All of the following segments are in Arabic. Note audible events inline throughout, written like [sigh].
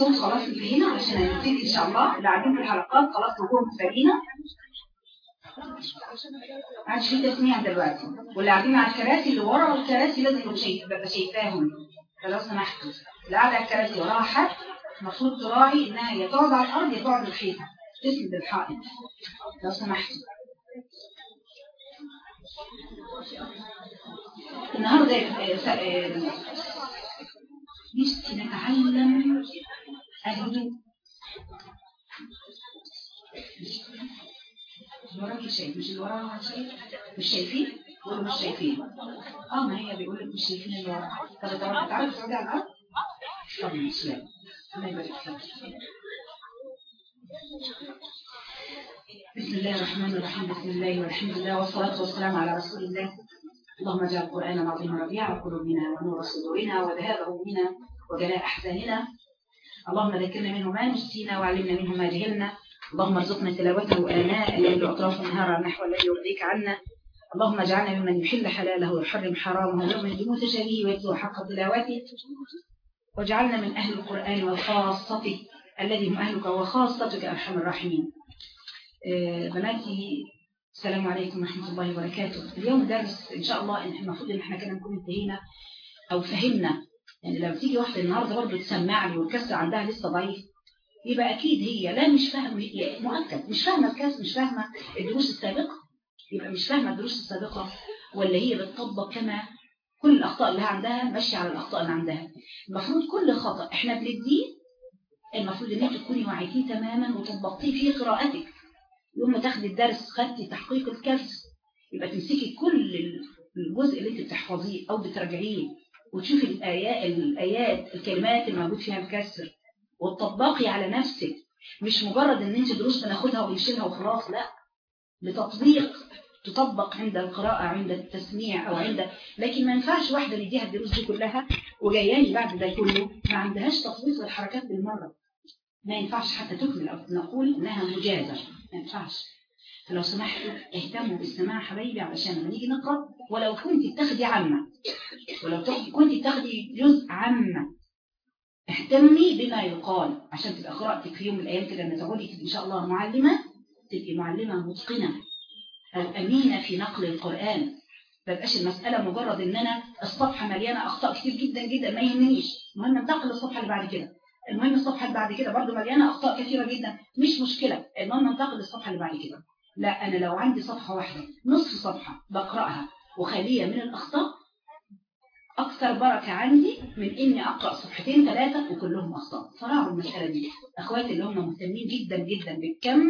الصوت خلاص انتهينا عشان هنبتدي إن شاء الله. اللي قاعدين في الحلقات خلاص نكون متفقين عادش في تسميع دلوقتي. واللي قاعدين على الكراسي اللي ورا الكراسي لازم ببقى شايفاهم فلو سمحتوا اللي قاعد على الكراسي وراها حد المفروض تراعي إنها يا تقعد على الأرض يا تقعد الحيطه تسند الحائط. لو سمحتوا النهارده آه، س- آه، نفسي نتعلم وراكي شايف مش اللي وراها شايف مش شايفين بيقولوا مش شايفين. آه ما هي بيقول مش شايفين اللي وراها طب انت تعرف طب فيك بسم الله الرحمن الرحيم بسم الله والحمد لله والصلاة والسلام على رسول الله. اللهم اجعل القرآن العظيم ربيع قلوبنا ونور صدورنا وذهاب همومنا وجلاء أحزاننا. اللهم ذكرنا منه ما نسينا وعلمنا منه ما جهلنا. اللهم ارزقنا تلاوته آناء الليل وأطراف النهار نحو الذي يرضيك عنا. اللهم اجعلنا ممن يحل حلاله ويحرم حرامه ويؤمن بمتشابهه ويتلو حق تلاوته. واجعلنا من أهل القرآن وخاصته. الذي هم أهلك وخاصتك أرحم الراحمين. آه، بناتي السلام عليكم ورحمة الله وبركاته. اليوم درس إن شاء الله المفروض إن إحنا كده نكون انتهينا أو فهمنا يعني لو تيجي واحدة النهاردة برضه تسمع لي والكسر عندها لسه ضعيف يبقى أكيد هي لا مش فاهمة هي مؤكد مش فاهمة الكاس مش فاهمة الدروس السابقة يبقى مش فاهمة الدروس السابقة ولا هي بتطبق كما كل الأخطاء اللي عندها ماشية على الأخطاء اللي عندها. المفروض كل خطأ إحنا بنديه المفروض إن أنت تكوني وعيتيه تماما وطبقتيه في قراءتك. يوم ما تاخدي الدرس خدتي تحقيق الكرس يبقى تمسكي كل الجزء اللي أنت بتحفظيه أو بتراجعيه. وتشوفي الآيات الآيات الكلمات اللي موجود فيها الكسر وتطبقي على نفسك. مش مجرد إن أنت دروس بناخدها ونشيلها وخلاص لا. بتطبيق تطبق عند القراءة عند التسميع أو عند لكن ما ينفعش واحدة نديها الدروس دي كلها وجاياني بعد ده كله ما عندهاش تطبيق للحركات بالمرة. ما ينفعش حتى تكمل أو نقول إنها مجازة. ما ينفعش. فلو سمحتوا اهتموا بالسماع حبايبي علشان لما نيجي نقرأ ولو كنت بتاخدي عامة. ولو تاخدي- كنت بتاخدي جزء عامة. اهتمي بما يقال. عشان تبقى قراءتك في يوم من الأيام كده لما تقعدي إن شاء الله معلمة تبقي معلمة متقنة. أو أمينة في نقل القرآن. ما تبقاش المسألة مجرد إن أنا الصفحة مليانة أخطاء كتير جدا جدا ما يهمنيش. المهم انتقل للصفحة اللي بعد كده. المهم الصفحة اللي بعد كده برضو مليانة أخطاء كثيرة جدا. مش مشكلة. المهم انتقل للصفحة اللي بعد كده. لا أنا لو عندي صفحة واحدة نصف صفحة بقرأها وخالية من الأخطاء أكثر بركة عندي من إني أقرأ صفحتين ثلاثة وكلهم أخطاء. فراعوا المسألة دي أخواتي اللي هم مهتمين جدا جدا بالكم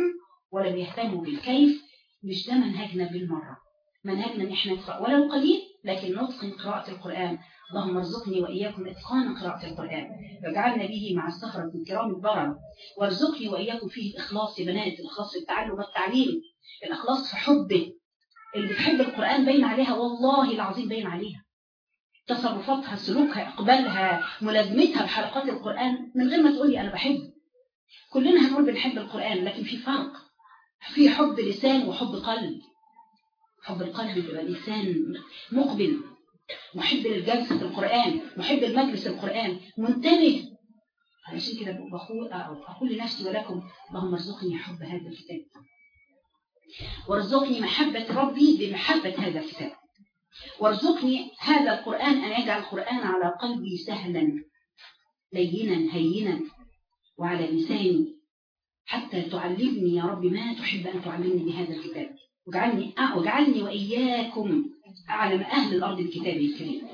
ولم يهتموا بالكيف مش ده منهجنا بالمرة. منهجنا إن إحنا نقرأ ولو قليل لكن نتقن قراءة القرآن. اللهم ارزقني وإياكم إتقان قراءة القرآن. واجعلنا به مع السفرة الكرام البرر وارزقني وإياكم فيه الإخلاص يا بنات الإخلاص في التعلم والتعليم. الإخلاص في حبه اللي بتحب القرآن باين عليها والله العظيم باين عليها. تصرفاتها سلوكها إقبالها ملازمتها بحلقات القرآن من غير ما تقولي أنا بحب كلنا هنقول بنحب القرآن لكن في فرق. في حب لسان وحب قلب. حب القلب بيبقى لسان مقبل. محب للجلسة القرآن محب المجلس القرآن منتبه. علشان كده بقول أقول لنفسي ولكم اللهم ارزقني حب هذا الكتاب. وارزقني محبة ربي بمحبة هذا الكتاب. وارزقني هذا القرآن أن يجعل القرآن على قلبي سهلا لينا هينا وعلى لساني حتى تعلمني يا رب ما تحب أن تعلمني بهذا الكتاب. واجعلني واجعلني وإياكم أعلم أهل الأرض بكتابه الكريم.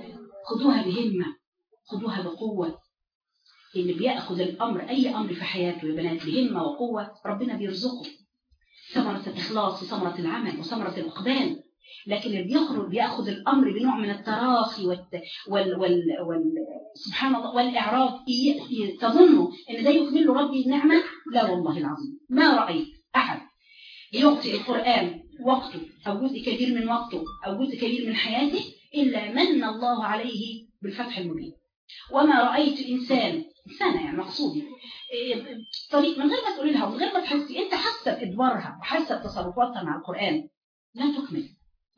خذوها بهمة خذوها بقوة. اللي بيأخذ الأمر أي أمر في حياته يا بنات بهمة وقوة ربنا بيرزقه. ثمرة الإخلاص وثمرة العمل وثمرة الإقبال. لكن اللي بيخرج بيأخذ الأمر بنوع من التراخي والت... وال... وال... وال... سبحان الله والإعراض ي... تظن إن ده يكمل له ربي النعمة؟ لا والله العظيم. ما رايت أحد. يعطي القرآن وقته أو جزء كبير من وقته أو جزء كبير من حياته إلا من الله عليه بالفتح المبين. وما رأيت انسان انسانه يعني مقصودي طريق من غير ما تقولي لها ومن غير ما تحسي أنت حاسة بإدبارها وحاسة بتصرفاتها مع القرآن لا تكمل.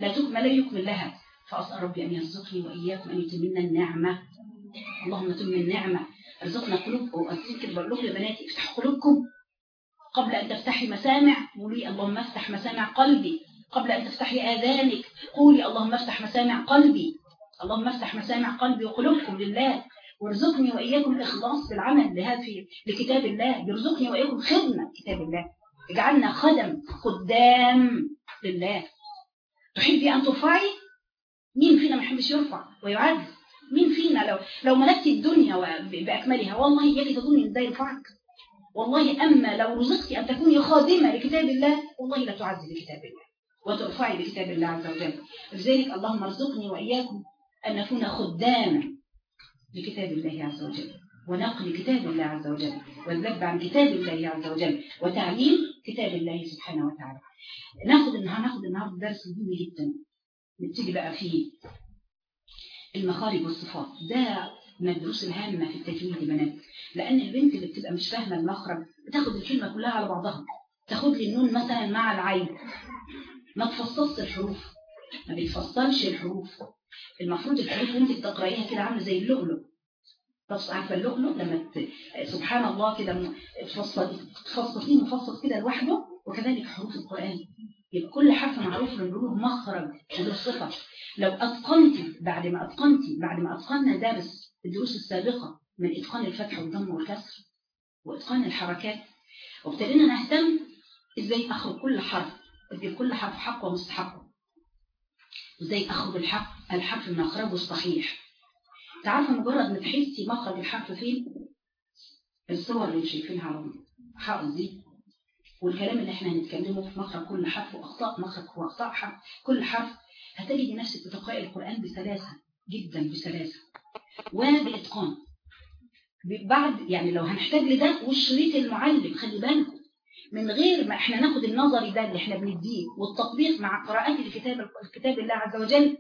لا تكمل لا يكمل لها. فأسأل ربي أن يرزقني وإياكم أن يتمنا النعمة. اللهم تم النعمة. ارزقنا قلوب وأذكر بقول لكم يا بناتي افتحوا قلوبكم. قبل أن تفتحي مسامع قولي اللهم افتح مسامع قلبي. قبل أن تفتحي آذانك قولي اللهم افتح مسامع قلبي. اللهم افتح مسامع قلبي وقلوبكم لله. وارزقني وإياكم الإخلاص بالعمل لهذه لكتاب الله. يرزقني وإياكم خدمة كتاب الله. اجعلنا خدم خدام لله. تحبي أن ترفعي؟ مين فينا ما يحبش يرفع ويعز مين فينا لو لو ملكت الدنيا بأكملها؟ والله إياك تظني ده يرفعك والله أما لو رزقتي أن تكوني خادمة لكتاب الله والله لا تعزي بكتاب الله وترفعي بكتاب الله عز وجل. لذلك اللهم ارزقني وإياكم أن نكون خداما لكتاب الله عز وجل ونقل كتاب الله عز وجل والذب عن كتاب الله عز وجل وتعليم كتاب الله سبحانه وتعالى. ناخد النهارده ناخد النهارده درس مهم جدا. نبتدي بقى فيه المخارج والصفات. ده من الدروس الهامة في التجويد بنات لأن البنت اللي بتبقى مش فاهمة المخرج بتاخد الكلمة كلها على بعضها. تاخد لي النون مثلا مع العين. ما تفصصش الحروف. ما بيتفصلش الحروف. المفروض الحروف وانت بتقرأيها كده عاملة زي اللؤلؤ. بس عارفة اللؤلؤ لما ت... سبحان الله كده تفصصيه مفصص كده لوحده وكذلك حروف القرآن. يبقى كل حرف معروف له مخرج وله صفة لو أتقنتي بعد ما أتقنتي بعد ما أتقنا درس الدروس السابقة من إتقان الفتح والضم والكسر وإتقان الحركات وابتدينا نهتم إزاي أخرج كل حرف إزاي كل حرف حق ومستحق. إزاي أخرج الحق الحرف مخرجه الصحيح. تعرف مجرد ما تحسي مخرج الحرف فين؟ الصور اللي شايفينها على الحائط دي. والكلام اللي إحنا هنتكلمه في مخرج كل حرف وأخطاء مخرج واخطاء حرف كل حرف هتجدي نفسك بتقرأي القرآن بسلاسة جدا بسلاسة. وبإتقان بعد يعني لو هنحتاج لده والشريط المعلم خلي بالكم من غير ما إحنا ناخد النظري ده اللي إحنا بنديه والتطبيق مع قراءات الكتاب الكتاب الله عز وجل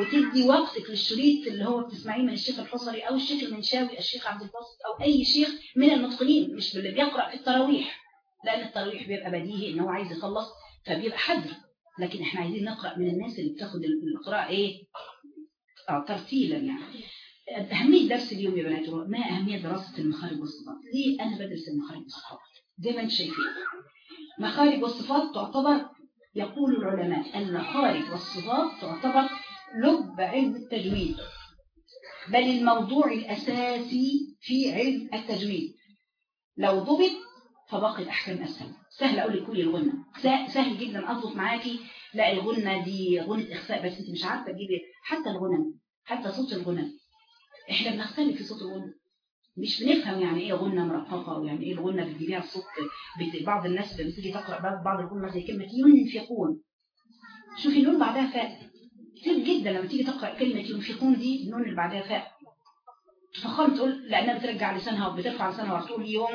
وتدي وقتك للشريط اللي هو بتسمعيه من الشيخ الحصري أو الشيخ المنشاوي الشيخ عبد الباسط أو أي شيخ من المتقنين مش اللي بيقرأ في التراويح. لأن التراويح بيبقى بديهي إن هو عايز يخلص فبيبقى حذر. لكن إحنا عايزين نقرأ من الناس اللي بتاخد القراءة إيه؟ آه ترتيلا يعني. أهمية درس اليوم يا بنات ما أهمية دراسة المخارج والصفات؟ ليه؟ أنا بدرس المخارج والصفات. زي ما أنتم شايفين. مخارج والصفات تعتبر يقول العلماء المخارج والصفات تعتبر لب علم التجويد بل الموضوع الأساسي في علم التجويد. لو ضبط فباقي الأحكام أسهل. سهل أقول لك كل الغنى سهل جدا. أضبط معاكي. لا الغنى دي غنى إخفاء بس أنت مش عارفة تجيبي حتى الغنى حتى صوت الغنى. إحنا بنختلف في صوت الغنى. مش بنفهم يعني إيه غنى مرققة ويعني إيه الغنى بتجيبيها الصوت بعض الناس لما تيجي تقرأ بعض الغنى زي كلمة ينفقون. شوفي النون بعدها فاء كتير جدا لما تيجي تقرأ كلمة ينفقون دي النون اللي بعدها فاء. تفخر تقول لأنها بترجع لسانها وبترفع لسانها وتقول يوم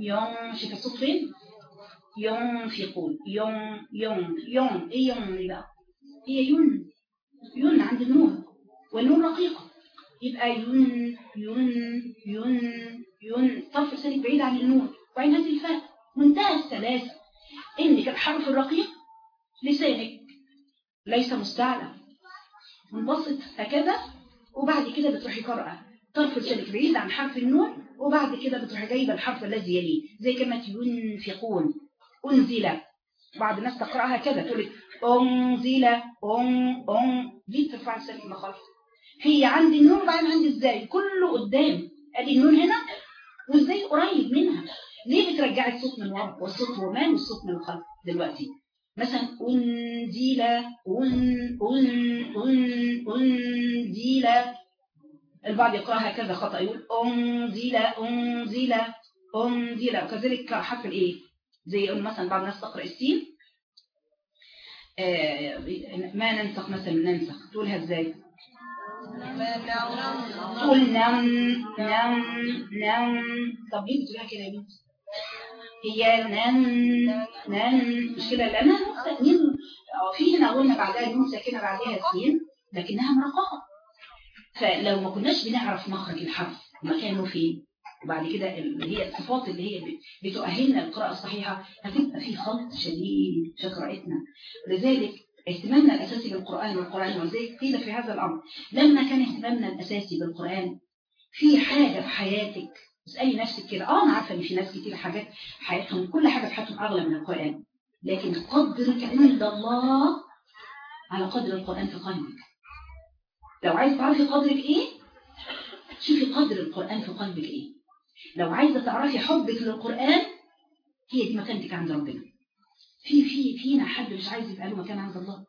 يوم شوف الصوت فين؟ ينفقون. يوم يوم يوم. إيه يوم دي بقى؟ هي يون. يون عند النون. والنون رقيقة. يبقى يون يون يون يون. طرف لسانك بعيد عن النون. وبعدين هذه الفاء. منتهى السلاسة. انك الحرف الرقيق لسانك ليس مستعلى منبسط هكذا وبعد كده بتروحي قرأة. طرف لسانك بعيد عن حرف النون وبعد كده بتروحي جايبة الحرف الذي يليه. زي كلمة ينفقون. أنزل. بعض الناس تقرأها كده تقول لك أنزل أن أن. دي ترفع لسانك المخالف هي عندي النون وبعدين عندي إزاي كله قدام. أدي النون هنا وازاي قريب منها. ليه بترجعي الصوت من ورا؟ والصوت ومان والصوت من الخلف دلوقتي؟ مثلا أنزل أن أن أن أنزل. البعض يقرأها هكذا خطأ يقول أنزل أنزل أنزل. وكذلك حرف الإيه؟ زي يقول مثلا بعض الناس تقرأ السين. آه ما ننسخ مثلا ننسخ. تقولها إزاي؟ تقول نم نم نم. طب ليه بتقولها كده يا بنتي هي نن نن. مش كده؟ لأنها نين في هنا قلنا بعدها نون ساكنة بعدها سين لكنها مرققة. فلو ما كناش بنعرف مخرج الحرف مكانه فين؟ وبعد كده اللي هي الصفات اللي هي بتؤهلنا القراءة الصحيحة هتبقى في خلط شديد في قراءتنا. لذلك اهتمامنا الأساسي بالقرآن والقرآن ولذلك قيل في هذا الأمر لما كان اهتمامنا الأساسي بالقرآن في حاجة في حياتك اسألي نفسك كده. آه أنا عارفة إن في ناس كتير حاجات حياتهم كل حاجة في حياتهم أغلى من القرآن. لكن قدرك عند الله على قدر القرآن في قلبك. لو عايز تعرفي قدرك إيه شوفي قدر القرآن في قلبك إيه. لو عايزة تعرفي حبك للقرآن هي دي مكانتك عند ربنا. في في فينا حد مش عايز يبقى له مكان عند الله؟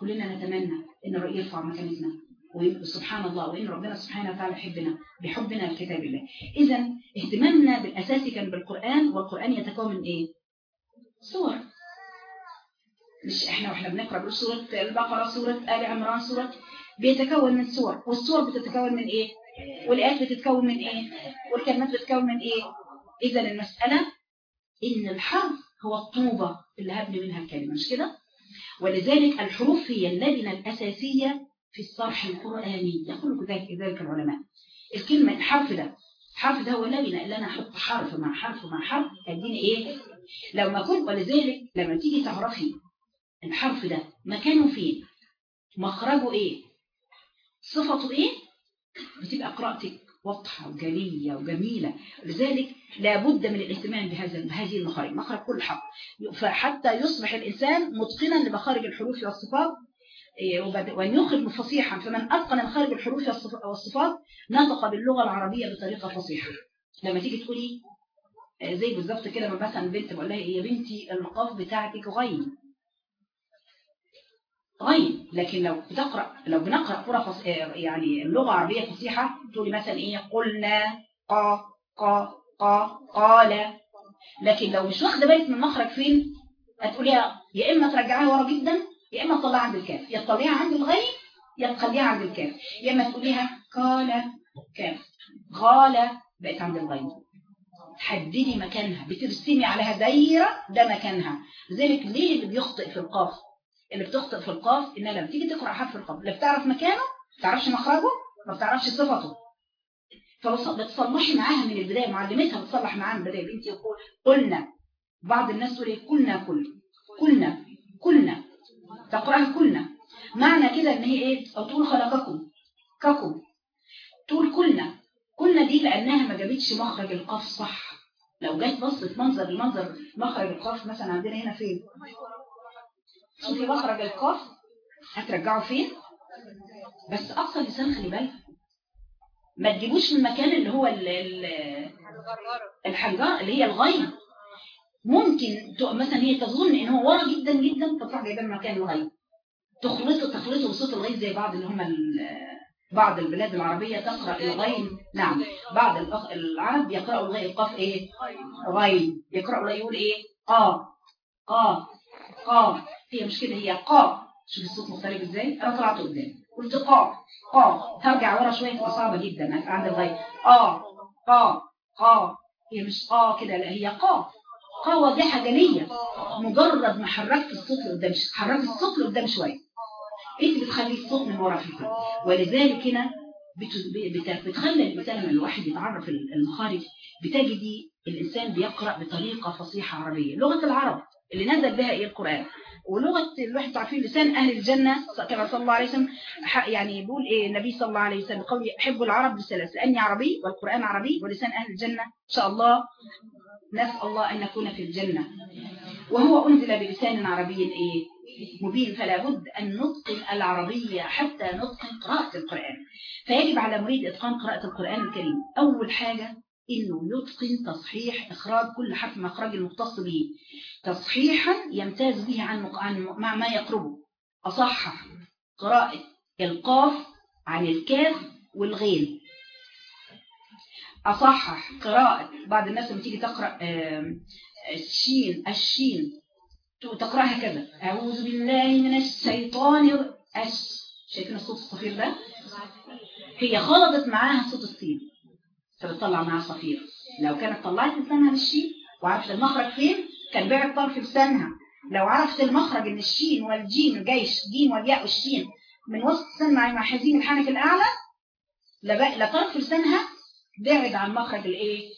كلنا نتمنى إن الرأي يرفع مكانتنا وسبحان الله وإن ربنا سبحانه وتعالى يحبنا بحبنا لكتاب الله إذا اهتمامنا بالأساس كان بالقرآن والقرآن يتكون من إيه؟ صور مش إحنا وإحنا بنقرأ بنقول سورة البقرة سورة آل عمران سورة بيتكون من صور والصور بتتكون من إيه؟ والآيات بتتكون من إيه؟ والكلمات بتتكون من إيه؟ إذا المسألة إن الحرف هو الطوبة اللي هبني منها الكلمة مش كده؟ ولذلك الحروف هي اللبنة الأساسية في الصرح القرآني يقول ذلك العلماء الكلمة الحرف ده الحرف ده هو لبنة اللي أنا أحط حرف مع حرف مع حرف هديني إيه؟ لو ما كنت ولذلك لما تيجي تعرفي الحرف ده مكانه فين؟ مخرجه إيه؟ صفته إيه؟ بتبقى قراءتك واضحة وجلية وجميلة لذلك لابد من الاهتمام بهذا بهذه المخارج مخرج كل حرف فحتى يصبح الإنسان متقنا لمخارج الحروف والصفات وأن يخرج فصيحا. فمن أتقن مخارج الحروف والصفات نطق باللغة العربية بطريقة فصيحة. لما تيجي تقولي زي بالظبط كده ما مثلا بنت بقول لها يا بنتي القاف بتاعتك غين غين لكن لو بتقرأ لو بنقرأ قرى فص... يعني اللغة العربية فصيحة تقولي مثلا إيه قلنا قا قا قا قال. لكن لو مش واخدة بالك من مخرج فين هتقوليها يا إما ترجعيها ورا جدا يا إما تطلعها عند الكاف يا تطلعيها عند الغين يا تخليها عند الكاف. يا إما تقوليها قال كاف. غال بقت عند الغين تحددي مكانها بترسمي عليها دايرة ده مكانها. لذلك ليه اللي بيخطئ في القاف؟ اللي بتخطئ في القاف إنها لما تيجي تقرأ حرف القاف لا بتعرف مكانه ما بتعرفش مخرجه ما بتعرفش صفته. فبتصلحي معاها من البداية معلمتها بتصلح معاها من البداية. بنتي يقول قلنا. بعض الناس تقول إيه؟ قلنا كل كلنا. كلنا تقراها كلنا. معنى كده إن هي إيه؟ تقول خلقكم. ككم. تقول كلنا. كلنا دي لأنها ما جابتش مخرج القاف صح. لو جت بصت منظر المنظر مخرج القاف مثلا عندنا هنا فين؟ شوفي مخرج القاف. هترجعه فين؟ بس أقصى لسان خلي بالك ما تجيبوش من المكان اللي هو الحجار اللي هي الغين ممكن مثلا هي تظن إن هو ورا جدا جدا تطلع جايبه من مكان الغين تخلطه تخلطه بصوت الغين زي بعض اللي هم بعض البلاد العربية تقرأ الغين نعم. بعض العرب يقرأوا الغين القاف إيه؟ غين يقرأوا يقول إيه؟ قا قا قا هي مش كده هي قا شوف الصوت مختلف إزاي؟ أنا طلعت قدام. قلت قا قا هرجع ورا شوية تبقى صعبة جدا. عند الغايه قا قا قا هي مش قا كده لا هي قا قا واضحة جلية. مجرد ما حركت الصوت لقدام حركت الصوت لقدام شوية. انت بتخلي الصوت من ورا في كده ولذلك هنا بتخلي الانسان لما الواحد يتعرف المخارج. بتجدي الإنسان بيقرأ بطريقة فصيحة عربية. لغة العرب اللي نزل بها إيه القرآن؟ ولغة الواحد تعرفين لسان أهل الجنة كما صلى الله عليه وسلم يعني بيقول إيه النبي صلى الله عليه وسلم قول أحب العرب بثلاث لأني عربي والقرآن عربي ولسان أهل الجنة. إن شاء الله نسأل الله أن نكون في الجنة. وهو أنزل بلسان عربي إيه مبين فلا بد أن نتقن العربية حتى نتقن قراءة القرآن. فيجب على مريد إتقان قراءة القرآن الكريم. أول حاجة إنه يتقن تصحيح إخراج كل حرف مخرج المختص به. تصحيحا يمتاز به عن عن مع ما يقربه. أصحح قراءة القاف عن الكاف والغين. أصحح قراءة بعض الناس لما تيجي تقرأ الشين الشين تقرأها كذا. أعوذ بالله من الشيطان أش شايفين الصوت الصفير ده؟ هي خلطت معاها صوت السين فبتطلع معاها صفير. لو كانت طلعت لسانها للشين وعرفت المخرج فين كان بعد طرف لسانها. لو عرفت المخرج إن الشين والجيم الجيش جيم والياء والشين من وسط السن مع حزين الحنك الأعلى لا طرف لسانها بعد عن مخرج الايه؟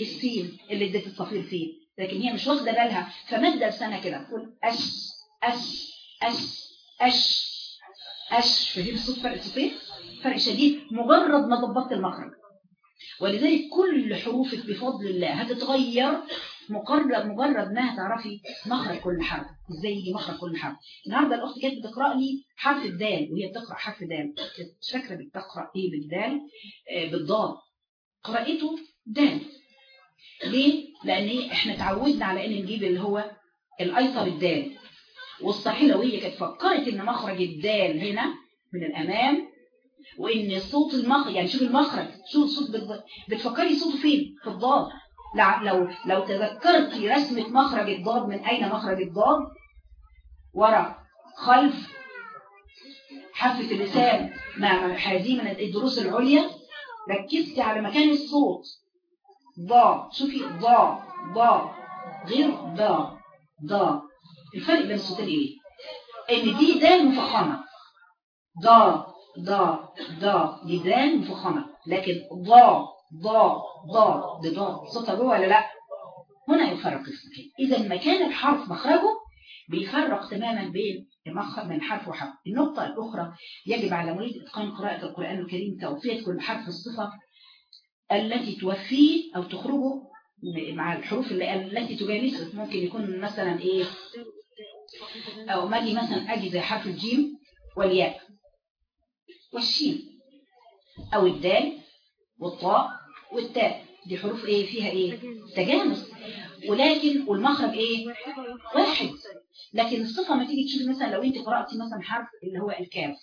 السين اللي اديت الصفير فيه. لكن هي مش واخدة بالها. فمد لسانها كده. تقول أش أش أش أش أش. فدي الصوت فرق صوتين فرق شديد. مجرد ما ضبطت المخرج. ولذلك كل حروفك بفضل الله هتتغير مجرد مجرد ما هتعرفي مخرج كل حرف. إزاي يجي مخرج كل حرف. النهارده الأخت كانت بتقرا لي حرف الدال وهي بتقرأ حرف دال. مش فاكره بتقرأ إيه بالدال؟ آه بالضاد. قراءته دال. ليه؟ لأن إحنا اتعودنا على إن نجيب اللي هو الأيسر الدال. هي كانت فكرت إن مخرج الدال هنا من الأمام وإن صوت المخرج يعني شوف المخرج شوف صوت بتفكري صوته فين؟ في الضاد. لو لو تذكرتي رسمة مخرج الضاد من أين مخرج الضاد؟ ورا خلف حافة اللسان مع حازي من الدروس العليا. ركزتي على مكان الصوت. ضا شوفي ضا ضا غير ضا ضا الفرق بين الصوتين إيه؟ إن دي دال مفخمة. ضا ضا ضا دي دال مفخمة. لكن ضا ضا ضا دي ضا صوتها جوه ولا لأ؟ هنا يفرق السكين إذا مكان الحرف مخرجه بيفرق تماما بين مخرج من حرف وحرف. النقطة الأخرى يجب على مريد إتقان قراءة القرآن الكريم توفية كل حرف الصفة التي توفيه أو تخرجه مع الحروف التي تجانسه. ممكن يكون مثلا إيه؟ أو ما مثلا أجي زي حرف الجيم والياء والشين أو الدال والطاء والتاء. دي حروف إيه؟ فيها إيه؟ تجانس. ولكن والمخرج إيه؟ واحد. لكن الصفة ما تيجي تشوف مثلا لو أنت قرأتي مثلا حرف اللي هو الكاف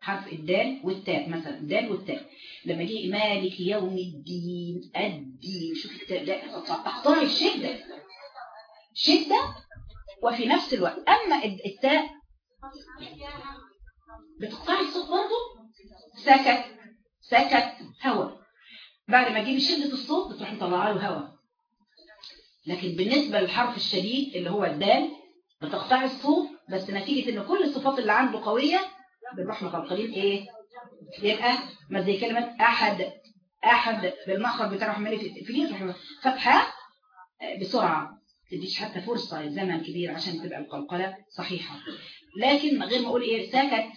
حرف الدال والتاء مثلا الدال والتاء. لما جه مالك يوم الدين الدين شوف التاء ده تختار الشدة. شدة وفي نفس الوقت. أما التاء بتقطعي الصوت برضه سكت سكت هوا. بعد ما تجيبي شدة الصوت بتروح مطلعه له هوا. لكن بالنسبة للحرف الشديد اللي هو الدال بتقطعي الصوت بس نتيجة إن كل الصفات اللي عنده قوية بنروح مقلقلين إيه؟ يبقى ما زي كلمة أحد أحد بالمخرج بتاع رحمة في في فتحة بسرعة. تديش حتى فرصة زمن كبير عشان تبقى القلقلة صحيحة. لكن غير ما أقول إيه سكت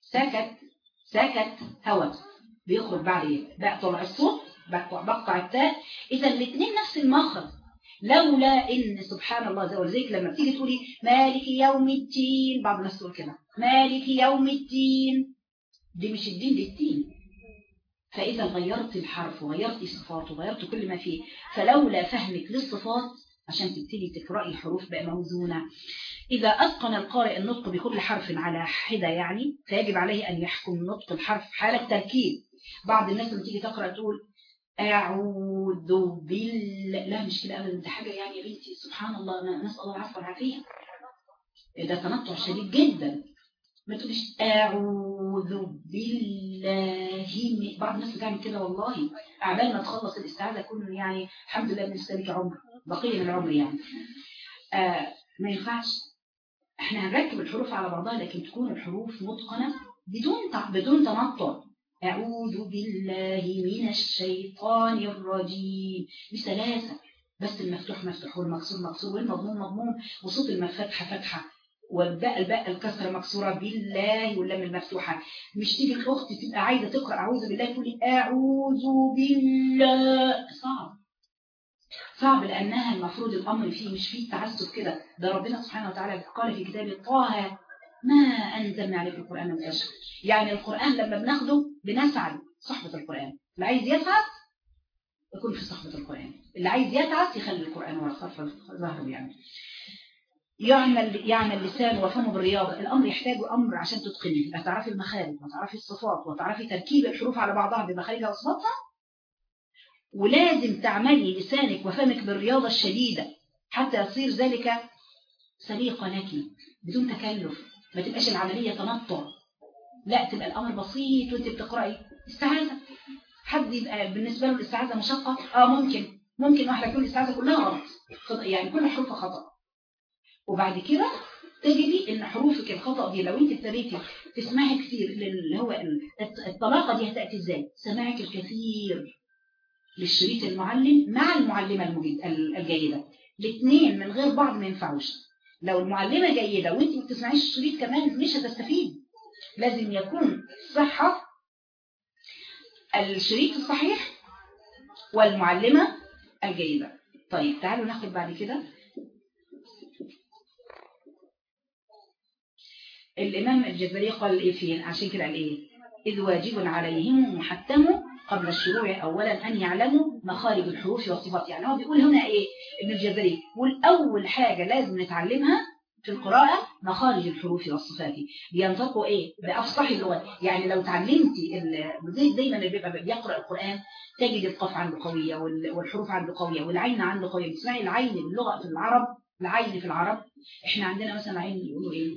سكت سكت هوا بيخرج بعد إيه؟ بقطع الصوت. بقطع التاء. اذا الاثنين نفس المخرج. لولا إن سبحان الله زي ولذلك لما بتيجي تقولي مالك يوم الدين بعض الناس تقول كده مالك يوم الدين. دي مش الدين دي الدين. فإذا غيرت الحرف وغيرت صفاته وغيرت كل ما فيه فلولا فهمك للصفات عشان تبتدي تقرأي الحروف بقى موزونة. إذا أتقن القارئ النطق بكل حرف على حدة يعني فيجب عليه أن يحكم نطق الحرف حالة تركيب بعض الناس لما تيجي تقرأ تقول أعوذ بالله. لا مش كده أبدا. ده حاجة يعني يا بنتي سبحان الله نسأل الله العفو والعافية. ده تنطع شديد جدا. ما تقوليش أعوذ بالله. بعض الناس بتعمل كده والله. أعمال ما تخلص الاستعاذة كله يعني الحمد لله بالنسبة عمر بقية من العمر يعني. آه ما ينفعش. إحنا هنركب الحروف على بعضها لكن تكون الحروف متقنة بدون بدون تنطع. أعوذ بالله من الشيطان الرجيم. بسلاسة. بس المفتوح مفتوح والمكسور مكسور والمضموم مضموم وصوت المفتحة فتحة. والباء الباء الكسرة مكسورة بالله واللام المفتوحة. مش تيجي الأخت تبقى عايزة تقرأ. أعوذ بالله تقولي أعوذ بالله. صعب. صعب لأنها المفروض الأمر فيه مش فيه تعسف كده. ده ربنا سبحانه وتعالى قال في كتابه طه ما أنزلنا عليك القرآن مباشر يعني القرآن لما بناخده بنسعد صحبة القرآن. اللي عايز يسعد يكون في صحبة القرآن. اللي عايز يتعس يخلي القرآن ورا صف ظهره يعني. يعمل يعمل لسان وفمه بالرياضة. الأمر يحتاج أمر عشان تتقني هتعرفي المخارج وتعرفي الصفات وتعرفي تركيب الحروف على بعضها بمخارجها وصفاتها. ولازم تعملي لسانك وفمك بالرياضة الشديدة حتى يصير ذلك سليقة لك بدون تكلف. ما تبقاش العملية تنطع. لا تبقى الأمر بسيط وأنت بتقرأي. استعاذة. حد يبقى بالنسبة له الاستعاذة مشقة؟ آه ممكن. ممكن واحدة تكون الاستعاذة كلها غلط. يعني كل حروفها خطأ. وبعد كده تجدي إن حروفك الخطأ دي لو أنت ابتديتي تسمعي كثير اللي هو الطلاقة دي هتأتي إزاي؟ سماعك الكثير. للشريط المعلم مع المعلمة الجيدة. الاثنين من غير بعض ما ينفعوش. لو المعلمة جيدة وانت ما بتسمعيش الشريط كمان مش هتستفيد لازم يكون صحة الشريط الصحيح والمعلمة الجيدة. طيب تعالوا ناخد بعد كده الإمام الجزري قال إيه فين؟ عشان كده قال إيه؟ إذ واجب عليهم محتم قبل الشروع أولا أن يعلموا مخارج الحروف والصفات. يعني هو بيقول هنا إيه؟ ابن الجزري. يقول أول حاجة لازم نتعلمها في القراءة مخارج الحروف والصفات. بينطقوا إيه؟ بأفصح اللغة. يعني لو تعلمتي زي دايما اللي بيبقى بيقرأ القرآن تجد القاف عنده قوية والحروف عنده قوية والعين عنده قوية. بتسمعي العين اللغة في العرب العين في العرب. إحنا عندنا مثلا عين يقولوا إيه؟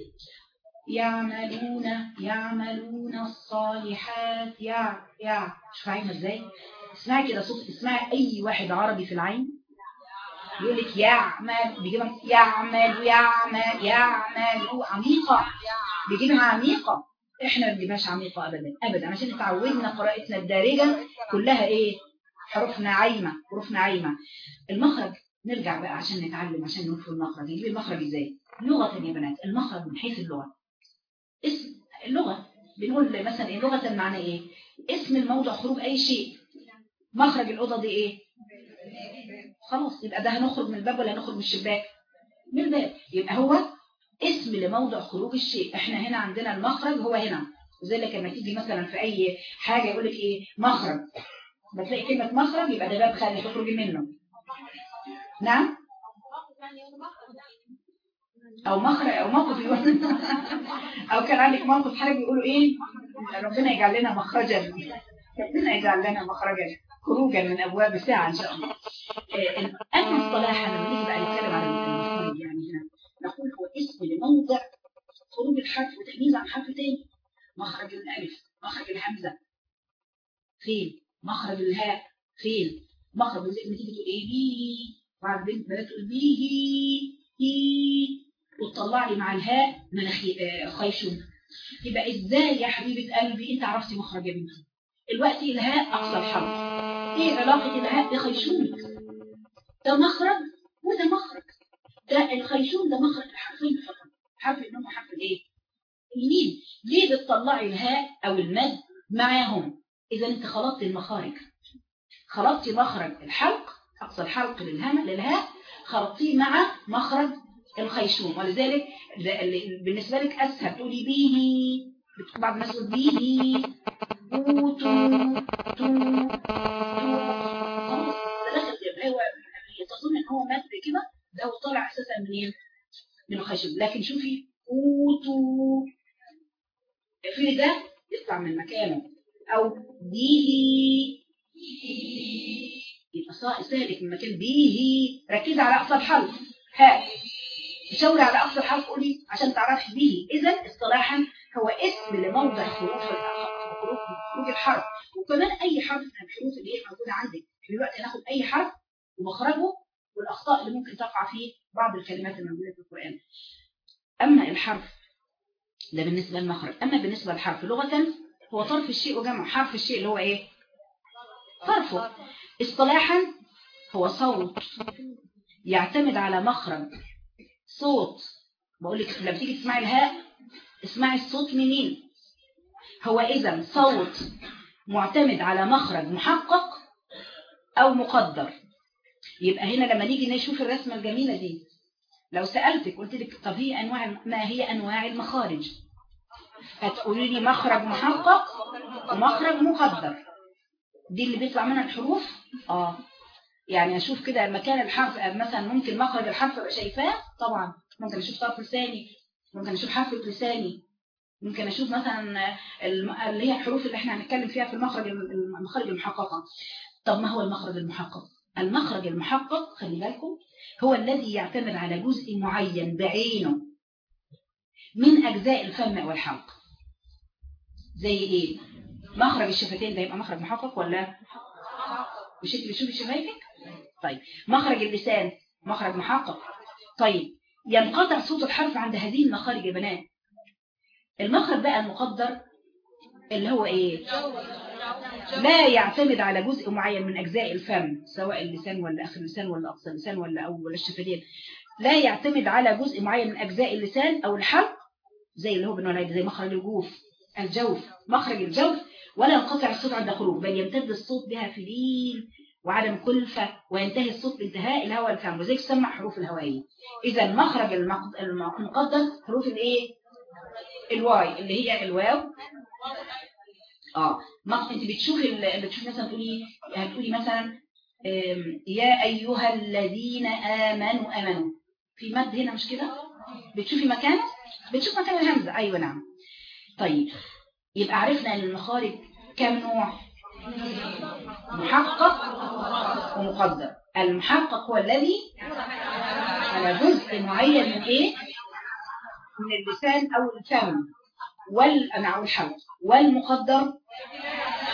يعملون يعملون الصالحات. يا يا مش فاهمه إزاي. اسمعي كده صوت اسمعي أي واحد عربي في العين. يقول لك يعمل بيجيبها يعمل يعمل يعمل. عميقة. بيجيبها عميقة. إحنا ما بنجيبهاش عميقة ابدا ابدا. عشان اتعودنا قراءتنا الدارجة كلها إيه؟ حروفنا عايمة حروفنا عايمة. المخرج نرجع بقى عشان نتعلم عشان نفهم المخرج. يجيب المخرج إزاي؟ لغة يا بنات المخرج من حيث اللغة. اسم اللغة. بنقول مثلا إيه لغة معنى إيه؟ اسم الموضع خروج أي شيء. مخرج الأوضة دي إيه؟ خلاص يبقى ده هنخرج من الباب ولا هنخرج من الشباك؟ من الباب. يبقى هو اسم لموضع خروج الشيء. إحنا هنا عندنا المخرج هو هنا. زي لك لما تيجي مثلا في أي حاجة يقول لك إيه؟ مخرج. بتلاقي كلمة مخرج يبقى ده باب خارج تخرجي منه. نعم؟ أو مخرج أو موقف [laughs] أو كان عندك موقف حاجة بيقولوا إيه؟ ربنا يجعل لنا مخرجا. ربنا يجعل لنا مخرجا. خروجا من أبواب الساعة إن شاء الله. اما اصطلاحا لما نيجي بقى نتكلم المخرج يعني هنا نقول هو اسم لموضع خروج الحرف وتمييز عن حرف تاني. مخرج الألف مخرج الهمزة. فين مخرج الهاء. فين مخرج لما تيجي تقول إيه؟ بي بعد بنت تقول بيه هي. وتطلع لي مع الهاء مناخي خيشوم. يبقى إزاي يا حبيبة قلبي؟ أنت عرفتي مخرج يا بنتي الوقت الهاء أقصى الحرف. إيه علاقة الهاء بخيشومك ده مخرج وده مخرج. ده الخيشوم ده مخرج الحرفين فقط. حرف إنهم حرف الايه الميم. ليه بتطلعي الهاء أو المد معاهم؟ إذا أنت خلطت المخارج. خلطتي مخرج الحلق أقصى الحلق للهاء للهاء. خلطتيه مع مخرج الخيشوم. ولذلك بالنسبة لك أسهل. تقولي به بعض الناس تقول به تو. تو. تظن ان هو مد كده ده هو طالع أساسا منين من الخيشوم لكن شوفي اوتو في ده يطلع من مكانه. أو به يبقى سالك من مكان به ركزي على أقصى الحرف. ها. تشاوري على أقصى الحرف قولي عشان تعرفي به إذا اصطلاحا هو اسم لموضع حروف خروج الحرف. وكمان أي حرف من الحروف اللي هي موجودة عندك. دلوقتي هناخد أي حرف ومخرجه والأخطاء اللي ممكن تقع فيه بعض الكلمات الموجودة في القرآن. أما الحرف ده بالنسبة للمخرج. أما بالنسبة للحرف لغة هو طرف الشيء وجمع. حرف الشيء اللي هو إيه؟ طرفه. اصطلاحا هو صوت يعتمد على مخرج. صوت. بقول لك لما تيجي تسمعي الهاء اسمعي الصوت منين هو اذا صوت معتمد على مخرج محقق أو مقدر. يبقى هنا لما نيجي نشوف الرسمة الجميلة دي لو سألتك قلت لك طب هي أنواع ما هي أنواع المخارج؟ هتقولي لي مخرج محقق ومخرج مقدر. دي اللي بيطلع منها الحروف؟ آه. يعني أشوف كده مكان الحرف مثلا ممكن مخرج الحرف ابقى شايفاه طبعا ممكن أشوف طرف لساني ممكن أشوف حرف لساني ممكن أشوف مثلا اللي هي الحروف اللي إحنا هنتكلم فيها في المخرج المخارج المحققة. طب ما هو المخرج المحقق؟ المخرج المحقق خلي بالكم هو الذي يعتمد على جزء معين بعينه من أجزاء الفم والحلق. زي إيه؟ مخرج الشفتين ده يبقى مخرج محقق ولا؟ بشكل شوفي شفايفك. طيب. مخرج اللسان. مخرج محقق. طيب. ينقطع صوت الحرف عند هذه المخارج يا بنات. المخرج بقى المقدر اللي هو إيه؟ لا يعتمد على جزء معين من أجزاء الفم سواء اللسان ولا آخر اللسان ولا أقصى اللسان ولا أول ولا الشفتين لا يعتمد على جزء معين من أجزاء اللسان أو الحلق زي اللي هو بنقول زي مخرج الجوف الجوف. مخرج الجوف ولا ينقطع الصوت عند خروج بل يمتد الصوت بها في لين وعدم كلفة وينتهي الصوت بانتهاء الهواء الفم وزي تسمع حروف الهوائية إذا مخرج المقدر حروف الايه؟ الواي اللي هي الواو. آه. ما انت بتشوفي بتشوفي مثلا تقولي هتقولي مثلا يا أيها الذين آمنوا آمنوا. في مد هنا مش كده؟ بتشوفي مكان؟ بتشوف مكان الهمزة. أيوه نعم. طيب. يبقى عرفنا إن المخارج كم نوع؟ محقق ومقدر. المحقق هو الذي على جزء معين من إيه؟ من اللسان أو الفم والأنع والحلق والمقدر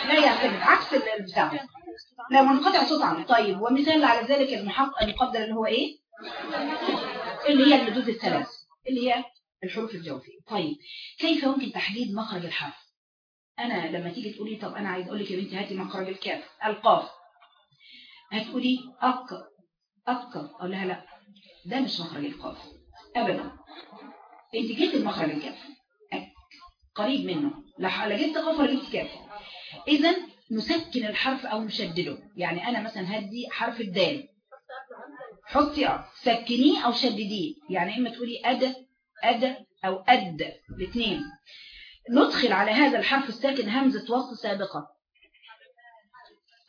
لا يعتمد عكس البتاع. لا منقطع صوت عنه طيب ومثال على ذلك المحقق المقدر اللي هو إيه؟ اللي هي الردود الثلاث اللي هي الحروف الجوفية. طيب كيف يمكن تحديد مخرج الحرف؟ أنا لما تيجي تقولي طب أنا عايز أقول لك يا بنتي هاتي مخرج الكاف القاف هتقولي أك أك أقول لها لأ ده مش مخرج القاف أبدا. أنت جيت المخرج الكاف قريب منه لا جبت قاف ولا جبت كاف. إذا نسكن الحرف أو نشدده يعني أنا مثلا هدي حرف الدال. حطي آه سكنيه أو شدديه يعني إما تقولي أد أد أو أد الاثنين ندخل على هذا الحرف الساكن همزة وصل سابقة.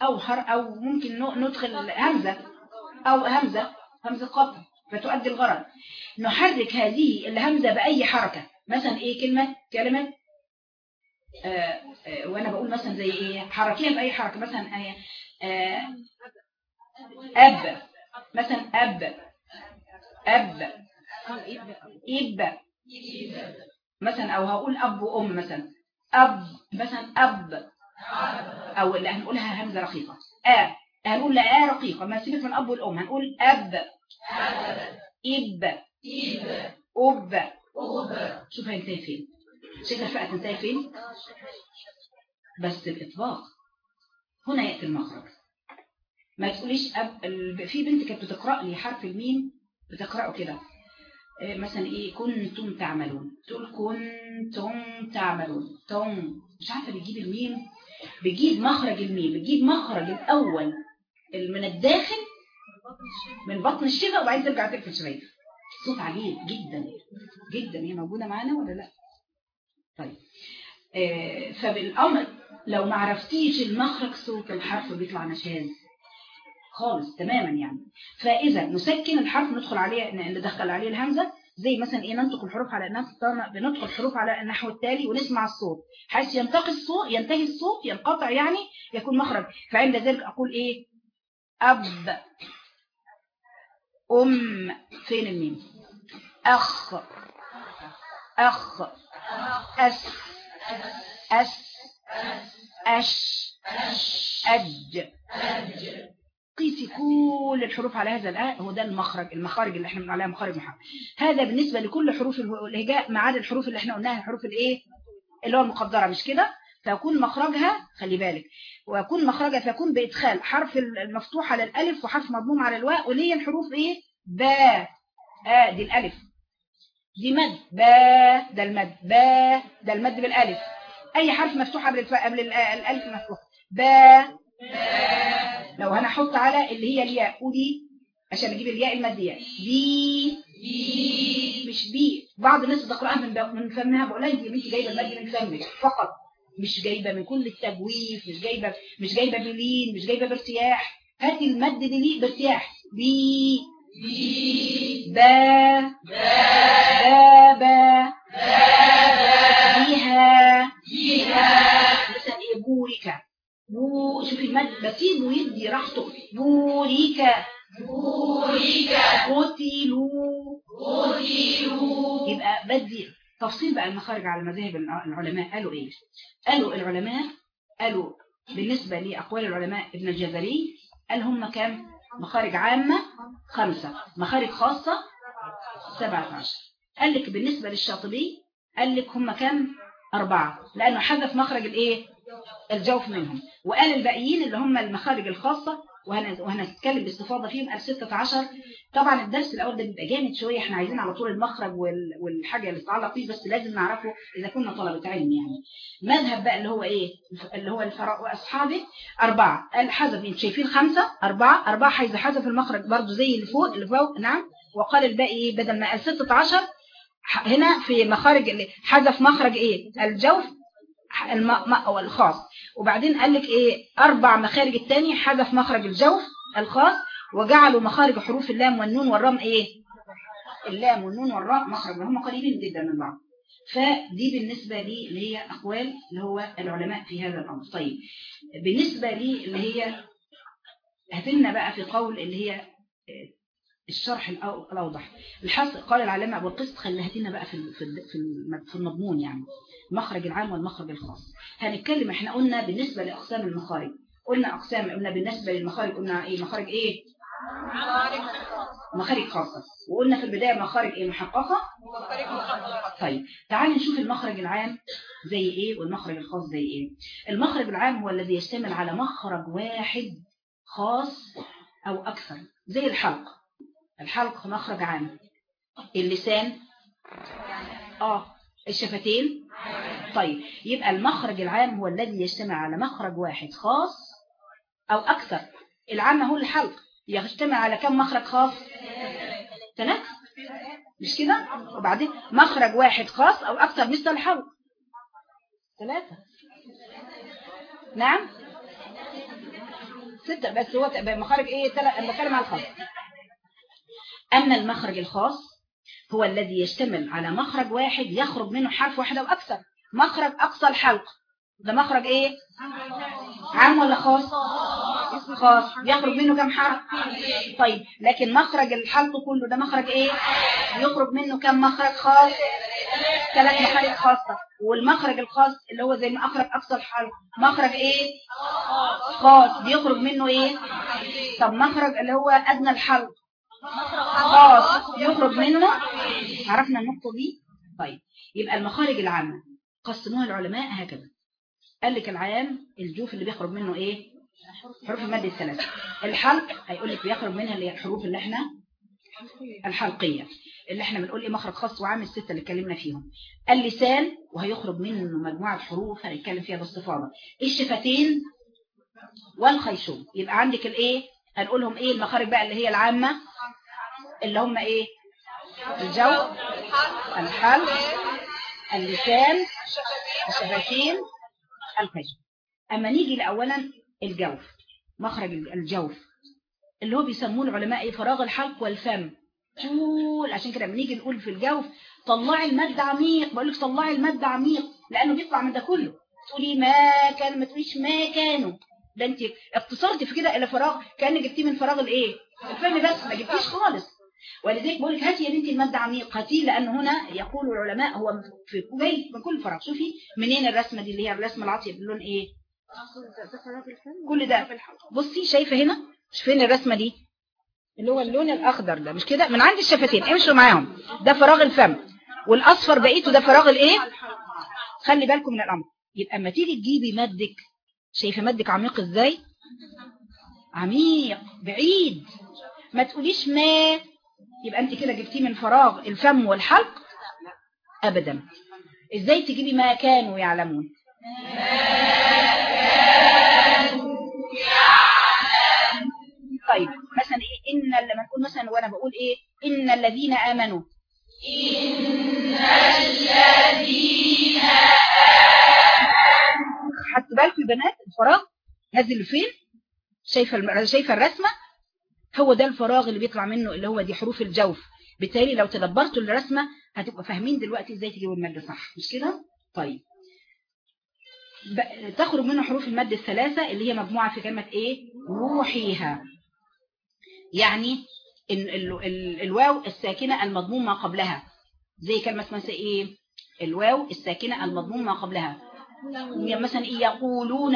أو حر أو ممكن ندخل همزة. أو همزة همزة قطع فتؤدي الغرض. نحرك هذه الهمزة بأي حركة؟ مثلا إيه كلمة؟ كلمة؟ آه آه وأنا بقول مثلا زي إيه؟ حركيها بأي حركة. مثلا آه آه أب. مثلا أب. أب. إب. مثلا أو هقول أب وأم مثلا. أب مثلا أب. أو اللي هنقولها همزة رقيقة. آ هنقول لا آ رقيقة. ما سيبك من أب والأم هنقول أب. إب. أب. شوف هينتهي فين. شايفة الفئة تنتهي فين؟ بس الإطلاق هنا يأتي المخرج. ما تقوليش أب... في بنت كانت بتقرأ لي حرف الميم بتقرأه كده. مثلا إيه كنتم تعملون. تقول كنتم تعملون. تم مش عارفة بتجيب الميم؟ بتجيب مخرج الميم. بتجيب مخرج الأول من الداخل من بطن الشفه وبعدين ترجع تقفل شوية صوت عجيب جدا. جدا. هي موجودة معانا ولا لأ؟ طيب. آه فبالأمر لو ما عرفتيش المخرج صوت الحرف بيطلع نشاز خالص تماما يعني. فإذا نسكن الحرف ندخل عليه ندخل عليه الهمزة زي مثلا إيه ننطق الحروف على بنطق الحروف على النحو التالي ونسمع الصوت. حيث ينتقي الصوت ينتهي الصوت ينقطع يعني يكون مخرج. فعند ذلك أقول إيه؟ أب أم فين الميم؟ أخ أخ أس أس أش أج. قيسي كل الحروف على هذا الآن هو ده المخرج المخارج اللي إحنا بنقول عليها مخارج محرم هذا بالنسبة لكل حروف الهجاء ما عدا الحروف اللي إحنا قلناها الحروف الإيه؟ اللي هو المقدرة مش كده؟ فيكون مخرجها خلي بالك ويكون مخرجها فيكون بإدخال حرف المفتوح على الألف وحرف مضموم على الواو واللي هي الحروف إيه؟ با آه دي الألف. دي مد با ده المد با ده المد بالألف. أي حرف مفتوح قبل قبل الألف مفتوح. با لو أنا أحط على اللي هي الياء قولي عشان أجيب الياء المادية. بي مش بي. بعض الناس بتقرأها من من فمها. بقول لها أنت جايبة المد من فمك. فقط. مش جايبة من كل التجويف مش جايبة مش جايبة بلين مش جايبة بارتياح. هاتي المد دي بارتياح. بي بي با با با بيها بو شوفي المد بسيبه يدي راحته. بوريكا بوريكا قتلوا قتلوا يبقى بدي تفصيل بقى المخارج على مذاهب العلماء. قالوا إيه؟ قالوا العلماء قالوا بالنسبة لأقوال العلماء ابن الجزري قال هم كام؟ مخارج عامة خمسة. مخارج خاصة سبعة عشر قال لك بالنسبة للشاطبي قال لك هم كام؟ أربعة. لأنه حذف مخرج الإيه؟ الجوف منهم. وقال الباقيين اللي هم المخارج الخاصة وهنتكلم باستفاضة فيهم قال 16 طبعا الدرس الأول ده بيبقى جامد شوية إحنا عايزين على طول المخرج والحاجة اللي تتعلق فيه بس لازم نعرفه إذا كنا طلبة علم يعني. مذهب بقى اللي هو إيه؟ اللي هو الفراء وأصحابه. أربعة قال حذف أنتوا شايفين خمسة. أربعة أربعة حيث حذف المخرج برضو زي اللي فوق اللي فوق نعم. وقال الباقي إيه؟ بدل ما قال 16 هنا في مخارج حذف مخرج إيه؟ الجوف الماء الخاص. وبعدين قال لك إيه؟ أربع مخارج الثاني حذف مخرج الجوف الخاص وجعلوا مخارج حروف اللام والنون والرام إيه؟ اللام والنون والراء مخرج هم قريبين جدا من بعض. فدي بالنسبة لي اللي هي أقوال اللي هو العلماء في هذا الأمر. طيب بالنسبة لي اللي هي هتلنا بقى في قول اللي هي الشرح الأوضح. الحص قال العلامة أبو القسط خليها بقى في في المضمون يعني. المخرج العام والمخرج الخاص. هنتكلم إحنا قلنا بالنسبة لأقسام المخارج. قلنا أقسام قلنا بالنسبة للمخارج قلنا إيه مخارج إيه؟ مخارج خاصة. وقلنا في البداية مخارج إيه؟ محققة. طيب تعالي نشوف المخرج العام زي إيه والمخرج الخاص زي إيه. المخرج العام هو الذي يشتمل على مخرج واحد خاص أو أكثر زي الحلق. الحلق مخرج عام اللسان. آه الشفتين. طيب يبقى المخرج العام هو الذي يجتمع على مخرج واحد خاص أو أكثر. العام هو الحلق. يجتمع على كم مخرج خاص؟ ثلاث مش كده؟ وبعدين مخرج واحد خاص أو أكثر. مثل الحلق. ثلاثة نعم؟ ستة. بس هو مخرج إيه؟ ثلاثة بتكلم على الخاص. أما المخرج الخاص هو الذي يشتمل على مخرج واحد يخرج منه حرف واحد أو أكثر مخرج أقصى الحلق. ده مخرج إيه؟ عام ولا خاص؟ خاص. يخرج منه كم حرف؟ طيب لكن مخرج الحلق كله ده مخرج إيه؟ يخرج منه كم مخرج خاص؟ ثلاث مخارج خاصة. والمخرج الخاص اللي هو زي ما أخرج أقصى الحلق مخرج إيه؟ خاص. بيخرج منه إيه؟ طب مخرج اللي هو أدنى الحلق. خاص يخرج منه. عرفنا النقطة دي؟ طيب يبقى المخارج العامة قسموها العلماء هكذا. قال لك العام الجوف اللي بيخرج منه إيه؟ حروف المد الثلاثة. الحلق هيقول لك بيخرج منها اللي هي الحروف اللي إحنا الحلقية اللي إحنا بنقول إيه مخرج خاص وعام الستة اللي اتكلمنا فيهم. اللسان وهيخرج منه مجموعة حروف هنتكلم فيها باستفاضة. الشفتين والخيشوم يبقى عندك الإيه؟ هنقولهم إيه؟ المخارج بقى اللي هي العامة اللي هم إيه؟ الجو الحلق اللسان الشفتين الخشب أما نيجي لاولا الجوف مخرج الجوف اللي هو بيسموه العلماء إيه؟ فراغ الحلق والفم. طول عشان كده لما نيجي نقول في الجوف طلعي المد عميق بقول لك طلعي المد عميق لأنه بيطلع من ده كله. تقولي ما كان ما تقوليش ما كانوا. ده انت اقتصرتي في كده إلى فراغ كأنك جبتيه من فراغ الايه؟ الفم بس ما جبتيش خالص. ولذلك بقول لك هاتي يا بنتي المادة عميق هاتي لأن هنا يقول العلماء هو في جاي من كل فراغ. شوفي منين الرسمة دي اللي هي الرسمة العاطية باللون إيه؟ كل ده. بصي شايفة هنا؟ فين الرسمة دي؟ اللي هو اللون الأخضر ده مش كده؟ من عند الشفتين. امشوا معاهم. ده فراغ الفم. والأصفر بقيته ده فراغ الايه؟ خلي بالكم من الأمر. يبقى اما تيجي تجيبي مدك شايفة مدك عميق إزاي؟ عميق بعيد. ما تقوليش ما يبقى أنت كده جبتيه من فراغ الفم والحلق؟ ابدا. إزاي تجيبي ما كانوا يعلمون؟ طيب مثلا إيه؟ إن لما نقول مثلا وأنا بقول إيه؟ إن الذين آمنوا. إن الذين حتى بالكم يا بنات الفراغ نازل فين؟ شايفة شايفة الرسمة؟ هو ده الفراغ اللي بيطلع منه اللي هو دي حروف الجوف. بالتالي لو تدبرتوا الرسمة هتبقوا فاهمين دلوقتي إزاي تجيبوا المادة صح مش كده؟ طيب. تخرج منه حروف المد الثلاثة اللي هي مجموعة في كلمة إيه؟ روحيها. يعني ال ال ال الواو الساكنة المضموم ما قبلها. زي كلمة مثلا إيه؟ الواو الساكنة المضموم ما قبلها. مثلا يقولون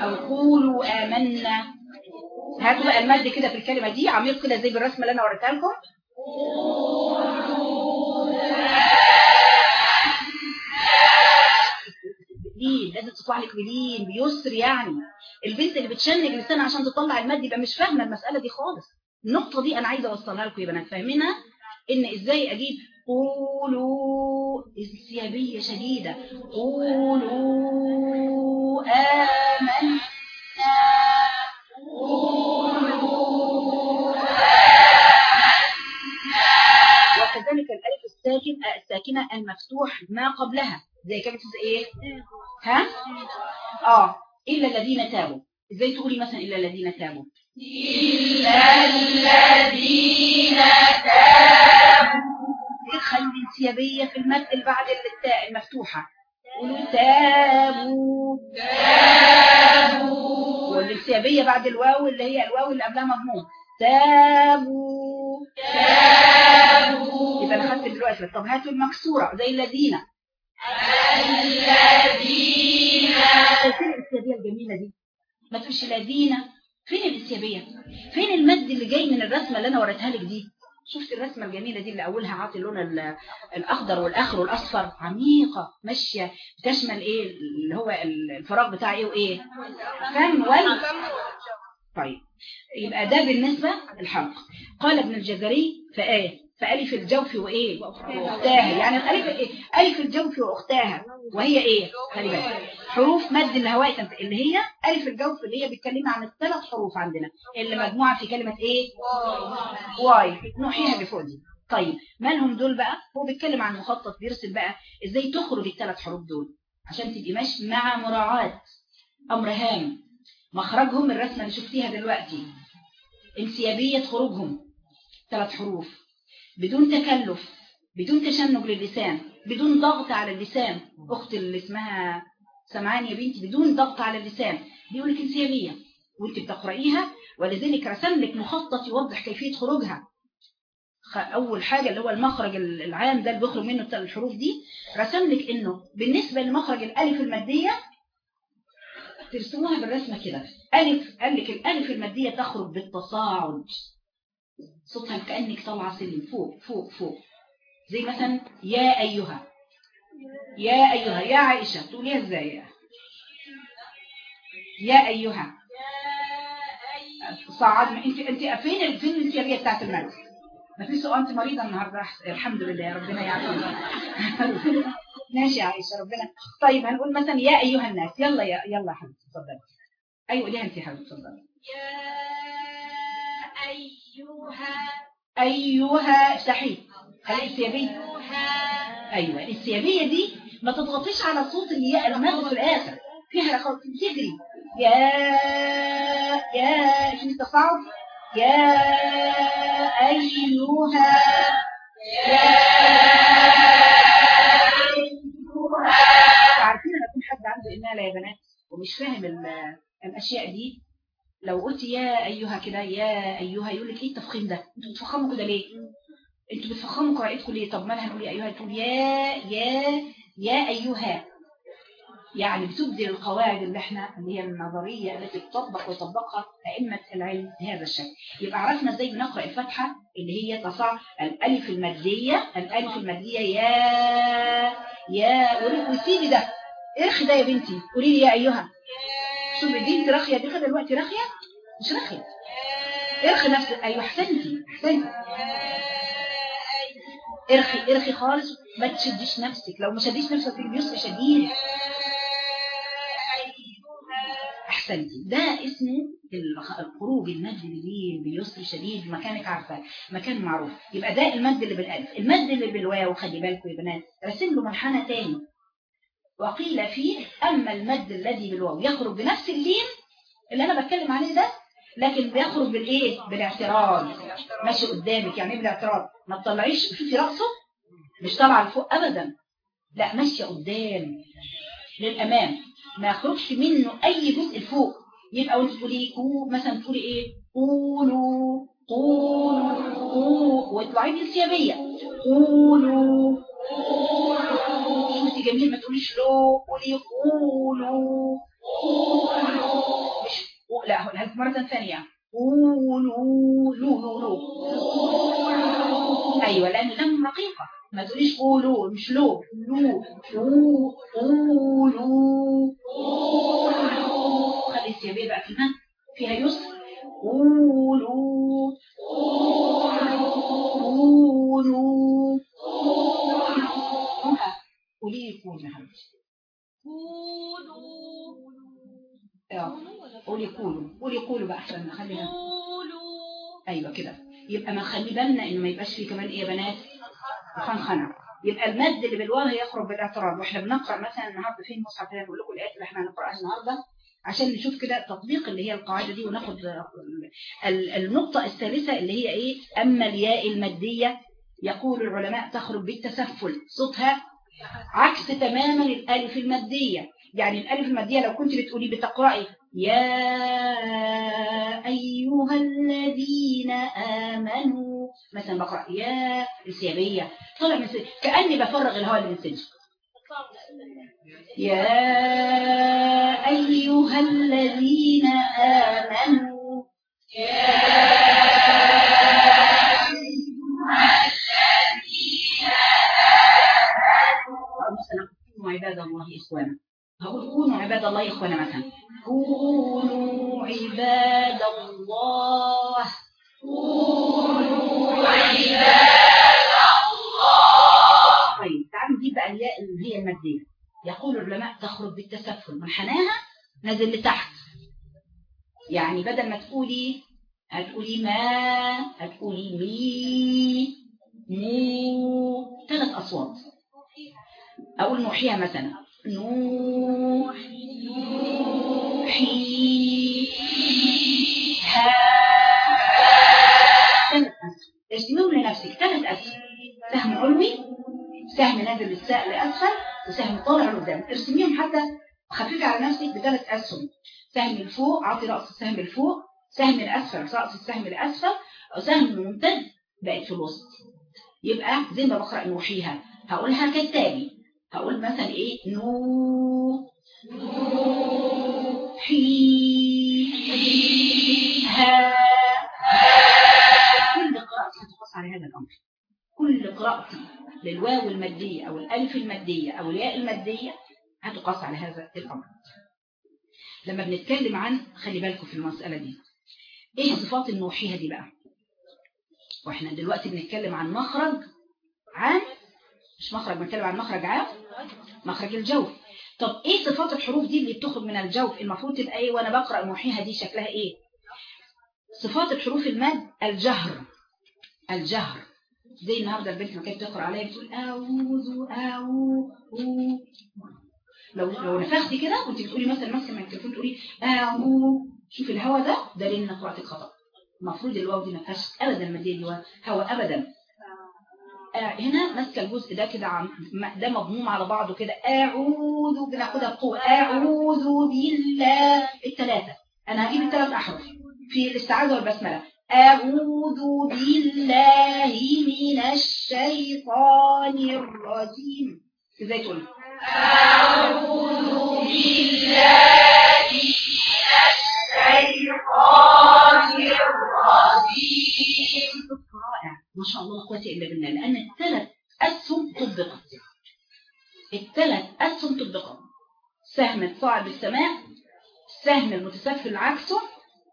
أو قولوا آمنا. هاتوا بقى المد كده في الكلمة دي؟ عميق كده زي بالرسمة اللي أنا وريتها لكم. لازم تطلع لك بلين بيسر يعني. البنت اللي بتشنج لسانها عشان تطلع المد يبقى مش فاهمة المسألة دي خالص. النقطة دي أنا عايزة أوصلها لكم يا بنات. فاهمينها؟ إن إزاي أجيب قولوا انسيابيه شديدة. قولوا آمنا. وكذلك الألف الساكن الساكنة المفتوح ما قبلها. زي كلمة إيه؟ ها؟ آه. إلا الذين تابوا. إزاي تقولي مثلا إلا الذين تابوا؟ إلا الذين تابوا. ادخل الانسيابيه في المد بعد التاء المفتوحة. قولوا تابوا تابوا والانسيابيه بعد الواو اللي هي الواو اللي قبلها مضموم تابوا تابوا يبقى أنا خدت دلوقتي. طب هاتوا المكسورة. زي الذين. الذين. شايفين الانسيابيه الجميلة دي. ما تقولش الذين. فين الانسيابيه فين المد اللي جاي من الرسمة اللي أنا وريتها لك دي؟ شفت الرسمة الجميلة دي اللي أولها عاطي اللون ال- الأخضر والآخر والأصفر؟ عميقة ماشية. بتشمل إيه؟ اللي هو الفراغ بتاع إيه وإيه؟ فم وال طيب. يبقى ده بالنسبة للحلق قال ابن الجزري فايه فألف الجوف وإيه؟ واختاها يعني الألف إيه؟ ألف الجوف واختاها وهي إيه؟ خلي بالك. حروف مد الهواء اللي هي ألف الجوف اللي هي بتكلم عن الثلاث حروف عندنا. اللي مجموعة في كلمة إيه؟ واي. نوحيها اللي فوق دي. طيب مالهم دول بقى؟ هو بيتكلم عن مخطط بيرسل بقى إزاي تخرج الثلاث حروف دول. عشان تبقي ماشي مع مراعاة. أمر هام. مخرجهم الرسمة اللي شفتيها دلوقتي. انسيابية خروجهم. ثلاث حروف. بدون تكلف بدون تشنج للسان بدون ضغط على اللسان. أخت اللي اسمها سمعان يا بنتي بدون ضغط على اللسان. بيقول لك انسيابيه وانت بتقرأيها ولذلك رسم لك مخطط يوضح كيفية خروجها. أول حاجة اللي هو المخرج ال- العام ده اللي بيخرج منه الحروف دي رسم لك إنه بالنسبة لمخرج الألف المادية ترسموها بالرسمة كده. ألف قال لك الألف المادية تخرج بالتصاعد. صوتها كأنك طالعة سلم فوق فوق فوق. زي مثلا يا أيها. يا أيها. يا عائشة. تقوليها إزاي؟ يا أيها. صعد. انت انت فين فين الانسيابيه بتاعت المد ما في سؤال انت مريضة النهارده. الحمد لله ربنا يعافيك. [laughs] ماشي يا عائشة ربنا. طيب هنقول مثلا يا أيها الناس. يلا يا يلا يا حبيبتي اتفضلي أيوه قوليها انت يا حبيبتي اتفضلي يا أيها صحيح خلي الانسيابيه أيها أيوه الانسيابيه دي ما تضغطيش على صوت الياء المد في الآخر. فيها رخاء تجري. يا يا شو التصاعد؟ يا ايها عارفين لما يكون حد عنده إمالة يا بنات ومش فاهم ال- الأشياء دي لو قلت يا أيها كده يا أيها يقول لك إيه التفخيم ده؟ أنتوا بتفخموا كده ليه؟ أنتوا بتفخموا قراءتكم ليه؟ طب مالها نقول يا أيها تقول يا يا يا أيها. يعني بتبدي القواعد اللي إحنا اللي هي النظرية التي تطبق ويطبقها أئمة العلم بهذا الشكل. يبقى عرفنا إزاي بنقرأ الفتحة اللي هي تصع الألف المادية الألف المادية يا يا وسيبي ده. ارخي ده يا بنتي؟ قولي لي يا أيها شوفي دي انت راخية دي كده دلوقتي راخية؟ مش راخية. ارخي نفسك. أيوة احسنتي احسنتي ارخي ارخي خالص. ما تشديش نفسك. لو ما شديش نفسك في بيسر شديد احسنتي ده اسمه الخ- الخروج المد اللي بيسر شديد مكانك عارفة مكان معروف. يبقى ده المد اللي بالألف. المد اللي بالواو خلي بالكم يا بنات. رسم له منحنى تاني. وقيل فيه أما المد الذي بالواو يخرج بنفس اللين اللي أنا بتكلم عليه ده لكن بيخرج بالإيه؟ بالاعتراض. ماشي قدامك يعني إيه بالاعتراض؟ ما تطلعيش شوفي رأسه؟ مش طالعة لفوق ابدا. لا ماشية قدام. للأمام. ما يخرجش منه أي جزء لفوق. يبقى وانت تقولي مثلا تقولي إيه؟ قولوا قولوا قولوا. واطلعي بالسيابيه قولوا شفتي جميل ما تقوليش لو قولي قولوا. مش لا هقولها مرة ثانية. قولوا لو لو لو. أيوه لأن لام رقيقة. ما تقوليش قولوا مش لو لو لو قولوا. خلي السيابية بقى كمان فيها يسر. قولوا. قولوا. قولي لي قول يا حبيبتي. آه. قولي قولوا. قولي قولوا بقى أحسن نخليها أيوه كده. يبقى ما نخلي بالنا إنه ما يبقاش فيه كمان إيه يا بنات؟ خنخنة. يبقى المد اللي بالواو يخرج بالاعتراض. وإحنا بنقرأ مثلا النهارده في المصحف هنا بقول لكم الآيات اللي إحنا هنقرأها النهارده؟ عشان نشوف كده تطبيق اللي هي القاعدة دي وناخد ال- النقطة الثالثة اللي هي إيه؟ أما الياء المادية يقول العلماء تخرج بالتسفل. صوتها عكس تماما الألف المادية. يعني الألف المادية لو كنت بتقولي بتقرأي يا أيها الذين آمنوا مثلا بقرأ يا السيابية. طلع من سن- كأني بفرغ الهواء من صدري يا أيها الذين آمنوا مثلا كونوا عباد الله إخوانا. هقول كونوا عباد الله إخوانا مثلا. كونوا عباد الله. طيب تعالوا نجيب بقى الياء اللي هي المادية يقول العلماء تخرج بالتسفل. منحناها نازل لتحت. يعني بدل ما تقولي هتقولي ما هتقولي مي مو. ثلاث أصوات. أقول نوحيها مثلا. نوح حي ها ثلاث أسهم ارسميهم لنفسك ثلاث أسهم سهم علوي سهم نازل للساق لأسفل وسهم طالع لقدام ارسميهم حتى خففي على نفسك بثلاث أسهم سهم لفوق عطي رأس السهم لفوق سهم الأسفل رأس السهم الأسفل أو سهم ممتد بقت في الوسط يبقى زي ما بقرأ نوحيها هقولها كالتالي هقول مثلا إيه؟ نو. حي. ها. كل قراءتي هتقص على هذا الأمر. كل قراءتي للواو المادية أو الألف المادية أو الياء المادية هتقاس على هذا الأمر. لما بنتكلم عن خلي بالكم في المسألة دي إيه صفات النوحية دي بقى؟ وإحنا دلوقتي بنتكلم عن مخرج عام مش مخرج بنتكلم عن مخرج عام مخرج الجوف طب إيه صفات الحروف دي اللي بتخرج من الجوف المفروض تبقى إيه وأنا بقرأ نوحيها دي شكلها إيه؟ صفات الحروف المد الجهر. الجهر. زي النهارده البنت ما كانت تقرا عليا بتقول أعوذ اعوذ لو لو نفختي كده كنت بتقولي مثلا ماسكة من التليفون تقولي أعوذ. شوفي الهوا ده دليل ان قراءتك خطا المفروض الواو دي ما فيهاش اللي هو هوا ابدا. آه هنا ماسكة الجزء ده كده ده مضموم على بعضه كده. أعوذ بناخدها بقوة. أعوذ بالله. الثلاثه أنا هجيب الثلاث أحرف. في الاستعاذة والبسملة. أعوذ بالله من الشيطان الرجيم. إزاي تقول؟ أعوذ بالله من الشيطان الرجيم. ما شاء الله لا قوه إلا بالله لأن الثلاث أسهم طبقت الثلاث أسهم طبقت سهم الصاعد بالسماء السهم المتسفل عكسه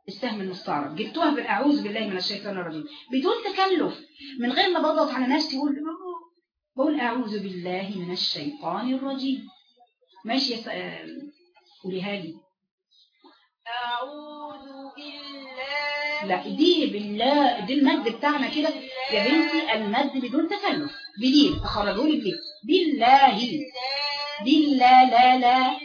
السهم المستعرض. جبتوها بالأعوذ بالله من الشيطان الرجيم. بدون تكلف. من غير ما بضغط على نفسي بقول بقول أعوذ بالله من الشيطان الرجيم. ماشي يا س... قوليها لي. أعوذ بالله لا دي بالله دي المد بتاعنا كده. يا بنتي المد بدون تكلف. بدين اخرجوا لي بليه بالله بالله لا لا.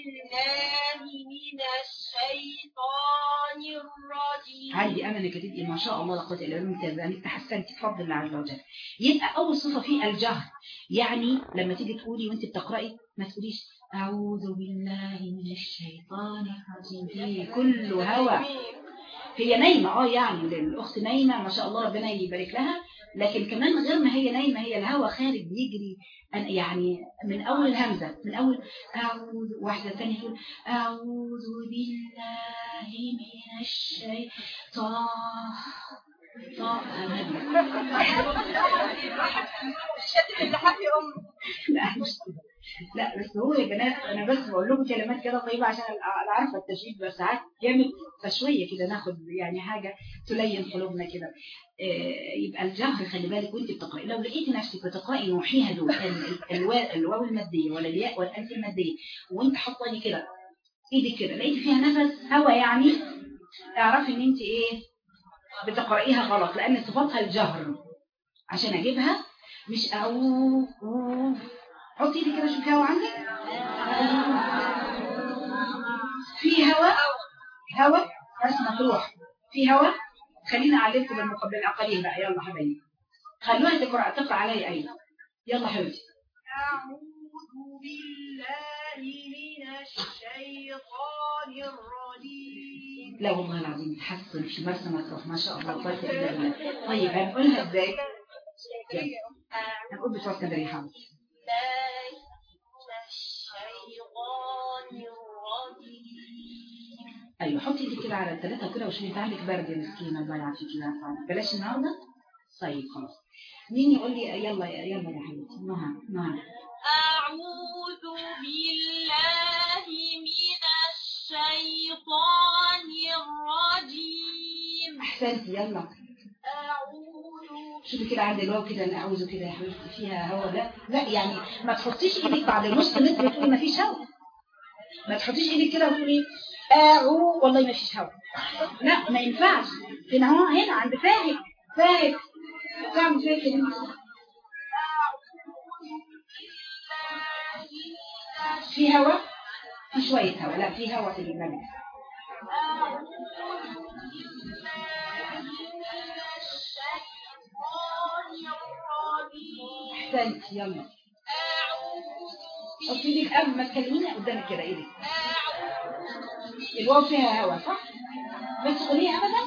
من الشيطان الرجيم عندي أمل إنك تبقي ما شاء الله لا قوه الا بالله ممتازه انك تحسنتي بفضل الله عز وجل يبقى أول صفة فيه الجهر. يعني لما تيجي تقولي وأنت بتقرأي ما تقوليش أعوذ بالله من الشيطان الرجيم. كله هوى. هي نايمة آه يعني الاخت نايمة ما شاء الله ربنا يبارك لها. لكن كمان غير ما هي نايمة هي الهوى خارج بيجري أن- يعني من أول الهمزة من أول أعوذ واحدة ثانية تقول أعوذ بالله من الشيطان. [laughs] طا لا مش كده. لا بس هو يا بنات أنا بس بقول لكم كلمات كده طيبة عشان أنا عارفة التشويش بس ساعات جامد فشويه كده ناخد يعني حاجة تلين قلوبنا كده آه، يبقى الجهر خلي بالك وانت بتقرأي لو لقيتي نفسك بتقرأي نوحيها دول ال- ال- الوا- الواو المادية ولا الياء والالف المادية وانت حاطة كده إيدك كده لقيتي فيها نفس هوا يعني اعرفي ان انت إيه بتقرأيها غلط لأن صفاتها الجهر عشان أجيبها مش أو. حطي ايدي كده شوفي هوا عندك. في هوا؟ هوا؟ بس مطروح في هوا؟ خلينا اعلمكم بالمقابل الاقليم بقى. يلا حبايبي. خلوها تقرا تقرأ عليا أيوه يلا حبيبتي. أعوذ بالله من الشيطان الرجيم. لا والله العظيم تحسن. في مرسى مطروح ما شاء الله. طيب بالله طيب هنقولها إزاي. هنقول بتوع اسكندرية حاضر. بالله من الشيطان الرجيم أيوه حطي إيدك كده على الثلاثه كده وشوفي عندك برد يا مسكينة الله يعافيكي ويعافيك بلاش النهارده؟ طيب خلاص. مين يقول لي يلا يلا يا حبيبتي؟ نهى نهى. أعوذ بالله من الشيطان الرجيم. أحسنتي يلا. أعوذ شوفي كده عند الواو كده اللي اعوذ كده يا حبيبتي فيها هوا لا لا يعني ما تحطيش إيدك بعد اللي أنت بتقولي ما فيش هوا. ما تحطيش إيدك كده وتقولي اعو والله ما فيش هوا. لا ما ينفعش. هنا هو هنا عند فاهد. فاهد. فيها كده؟ في هوا؟ في شوية هوا. لا في هوا في البلد احسنت يلا. حطي إيدك قبل ما تكلميني قدامك كده إيدك الواو فيها هوا صح؟ ما تدخليها ابدا؟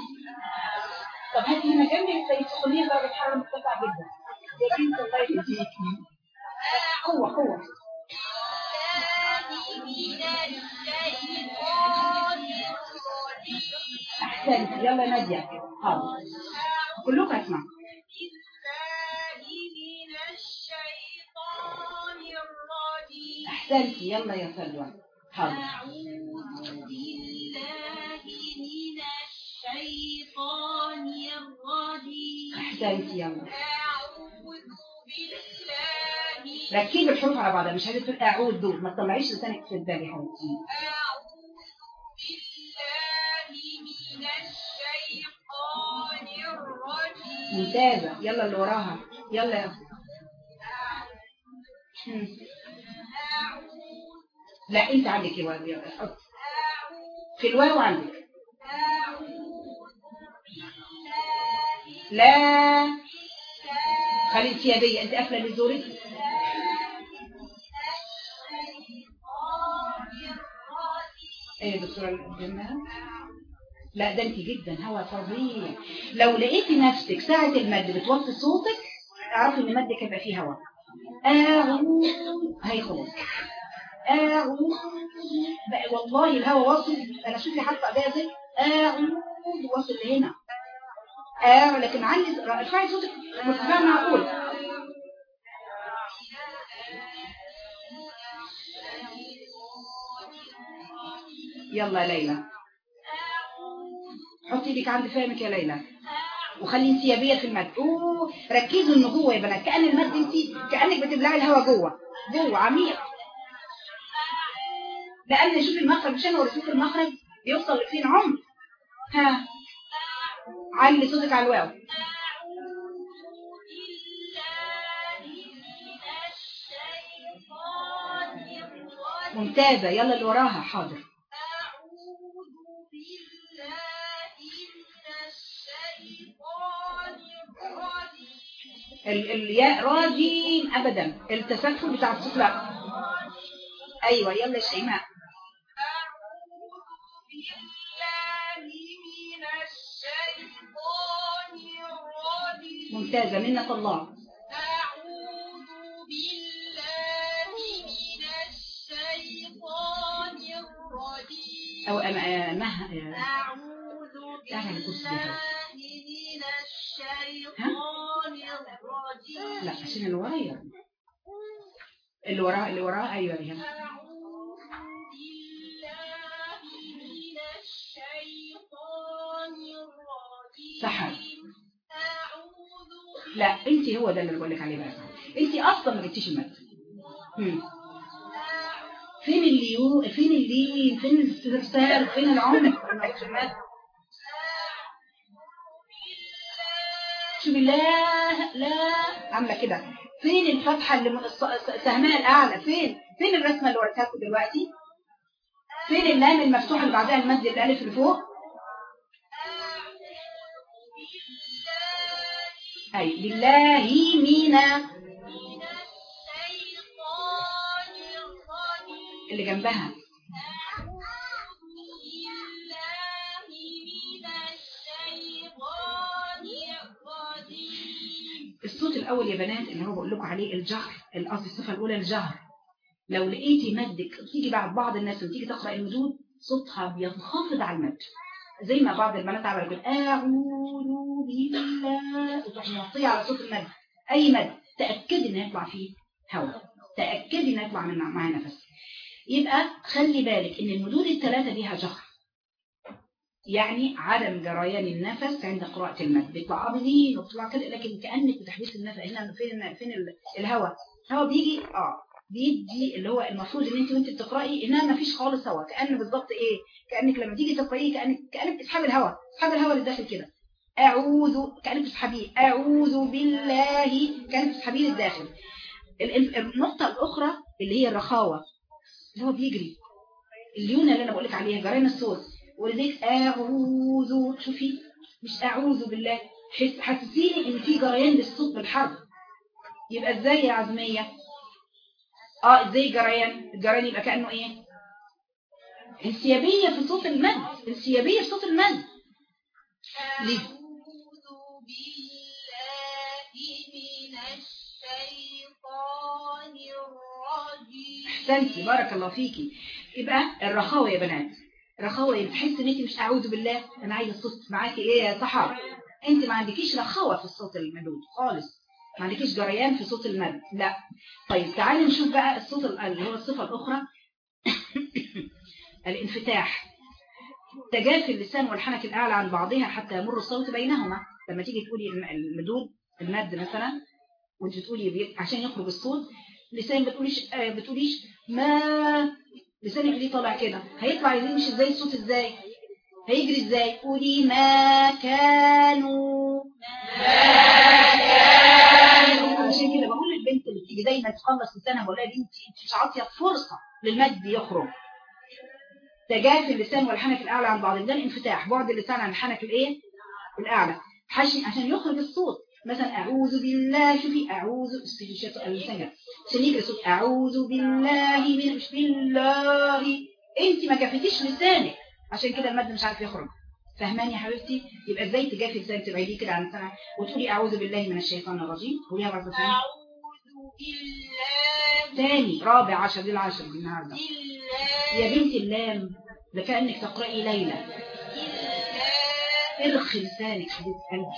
طب هاتي هنا جنبي زي تدخليها درجة حرارة مرتفعة جدا. بنت الله قوة أحسنت. يلا نادية. حاضر كلكم اسمعوا. أحسنت. يلا يا سلوى حاضر. أعوذ بالله من الشيطان الرجيم. أحسنت يلا أعوذ بالله ركبي الحروف على بعضها مش عايزه تقول اعوذ دول ما تطلعيش لسانك في البال يا حبيبتي أعوذ بالله من الشيطان الرجيم. ممتازه يلا اللي وراها. يلا يا. أعوذ لا انت عندك إيه واو يلا حط في الواو عندك. لا. خلي الثيابيه انت قافلة لزورك إيه يا دكتورة الجنة لا ده انت جدا. هوا فظيع. لو لقيتي نفسك ساعة المد بتوطي صوتك اعرفي ان مدك هيبقى فيه هوا. اعوذ هي اعوذ بقى والله الهوا واصل أنا شوفي حاطة ايديا إزاي اعوذ واصل لهنا. آه لكن علي ارفعي صوتك مرتفع معقول. يلا يا ليلى. حطي إيدك عند فمك يا ليلى. وخلي انسيابية في المد. ركزوا ان جوه يا بنات. كأن المد انت كأنك بتبلعي الهواء جوه. جوه عميق. لأن نشوف المخرج مش أنا ورسوم المخرج بيوصل لفين عمر. ها. علي صوتك على الواو. ممتازة. يلا اللي وراها. حاضر. الياء راجيم ابدا. التسلسل بتاع الصوت لا. أيوه يلا يا شيماء. ممتازة. منة الله. أعوذ بالله من الشيطان الرجيم. أو أم- آه، آه، أعوذ الكرسي ده. بالله من الشيطان الرجيم. لا عشان اللي ورايا اللي وراه اللي وراه أيوه يا أعوذ لا انت هو ده اللي بقول لك عليه بقى انت أصلا ما جبتيش المد. فين اللي يو فين اللي فين الاستفسار فين جبتش المد شوفي لا عاملة كده. فين الفتحة اللي م- الص- سهمها الأعلى؟ فين؟ فين الرسمة اللي وريتها دلوقتي؟ فين اللام المفتوحة اللي بعدها المد الألف اللي فوق بالله مينا من اللي جنبها. الصوت الأول يا بنات اللي هو بقول لكم عليه الجهر القصد الصفة الأولى الجهر. لو لقيتي مدك تيجي بعد بعض الناس لما تيجي تقرأ المدود صوتها بينخفض على المد. زي ما بعض البنات عملوا كده اعوذ بالله. وتروح موطية على صوت المد أي مد تأكدي ان يطلع فيه هواء تأكدي ان يطلع من معاه نفس يبقى خلي بالك إن المدود الثلاثه ليها جهر. يعني عدم جريان النفس عند قراءة المد بيطلع أبدين وبتطلع كده لكن كأنك بتحبيس النفس هنا فين فين ال- الهواء الهواء بيجي آه. بيدي اللي هو المفروض إن أنت وأنت بتقرأي إنها ما فيش خالص هواء كأن بالظبط إيه؟ كأنك لما تيجي تقرايه كأنك كأنك تسحبي الهواء تسحبي الهواء اللي داخل كده. اعوذ كأنك تسحبيه أعوذ بالله. كأنك تسحبيه للداخل. ال- ال- النقطة الأخرى اللي هي الرخاوة. اللي هو بيجري. الليونة اللي أنا بقولك عليها جريان الصوت. ولذلك أعوذ. شوفي. مش أعوذ بالله. حس حسسيني إن في جريان للصوت بالحرف يبقى إزاي يا عزمية؟ آه إزاي جريان. الجريان يبقى كأنه إيه؟ انسيابية في صوت المد. انسيابية في صوت المد. ليه؟ احسنتي بارك الله فيكي. يبقى الرخاوة يا بنات. رخاوة تحس إن انت مش أعوذ بالله. أنا عايزة الصوت معاكي إيه يا صحاب انت ما عندكيش رخاوة في الصوت المدود خالص. ما عندكيش جريان في صوت المد. لا. طيب تعالي نشوف بقى الصوت ال- اللي هو الصفة الأخرى. [coughs] الانفتاح. تجافي اللسان والحنك الأعلى عن بعضها حتى يمر الصوت بينهما. لما تيجي تقولي الم- المدود المد مثلا وانت بتقولي عشان يخرج الصوت لسان بتقوليش آه، بتقوليش ما. لسانك ليه طالع كده؟ هيطلع يمشي إزاي؟ الصوت إزاي؟ هيجري إزاي؟ قولي ما كانوا. بقول دايما تخلص لسانها بقول لها بنتي أنت مش عاطية فرصة للمد يخرج. تجافي اللسان والحنك الأعلى عن بعض ده الانفتاح. بعد اللسان عن الحنك الإيه؟ الأعلى. عشان عشان يخرج الصوت. مثلا أعوذ بالله شوفي أعوذ استجيشات اللسان. عشان يجري صوت. أعوذ بالله من مش بالله. أنت ما كفتيش لسانك. عشان كده المد مش عارف يخرج. فهماني يا حبيبتي؟ يبقى إزاي تجافي لسانك؟ تبعديه كده عن لسانك وتقولي أعوذ بالله من الشيطان الرجيم. قوليها مرة ثانية. ثاني رابع عشر دي العشر النهارده. بالله يا بنت اللام ده كانك تقرأي ليلى. ارخي لسانك حبيبة قلبي.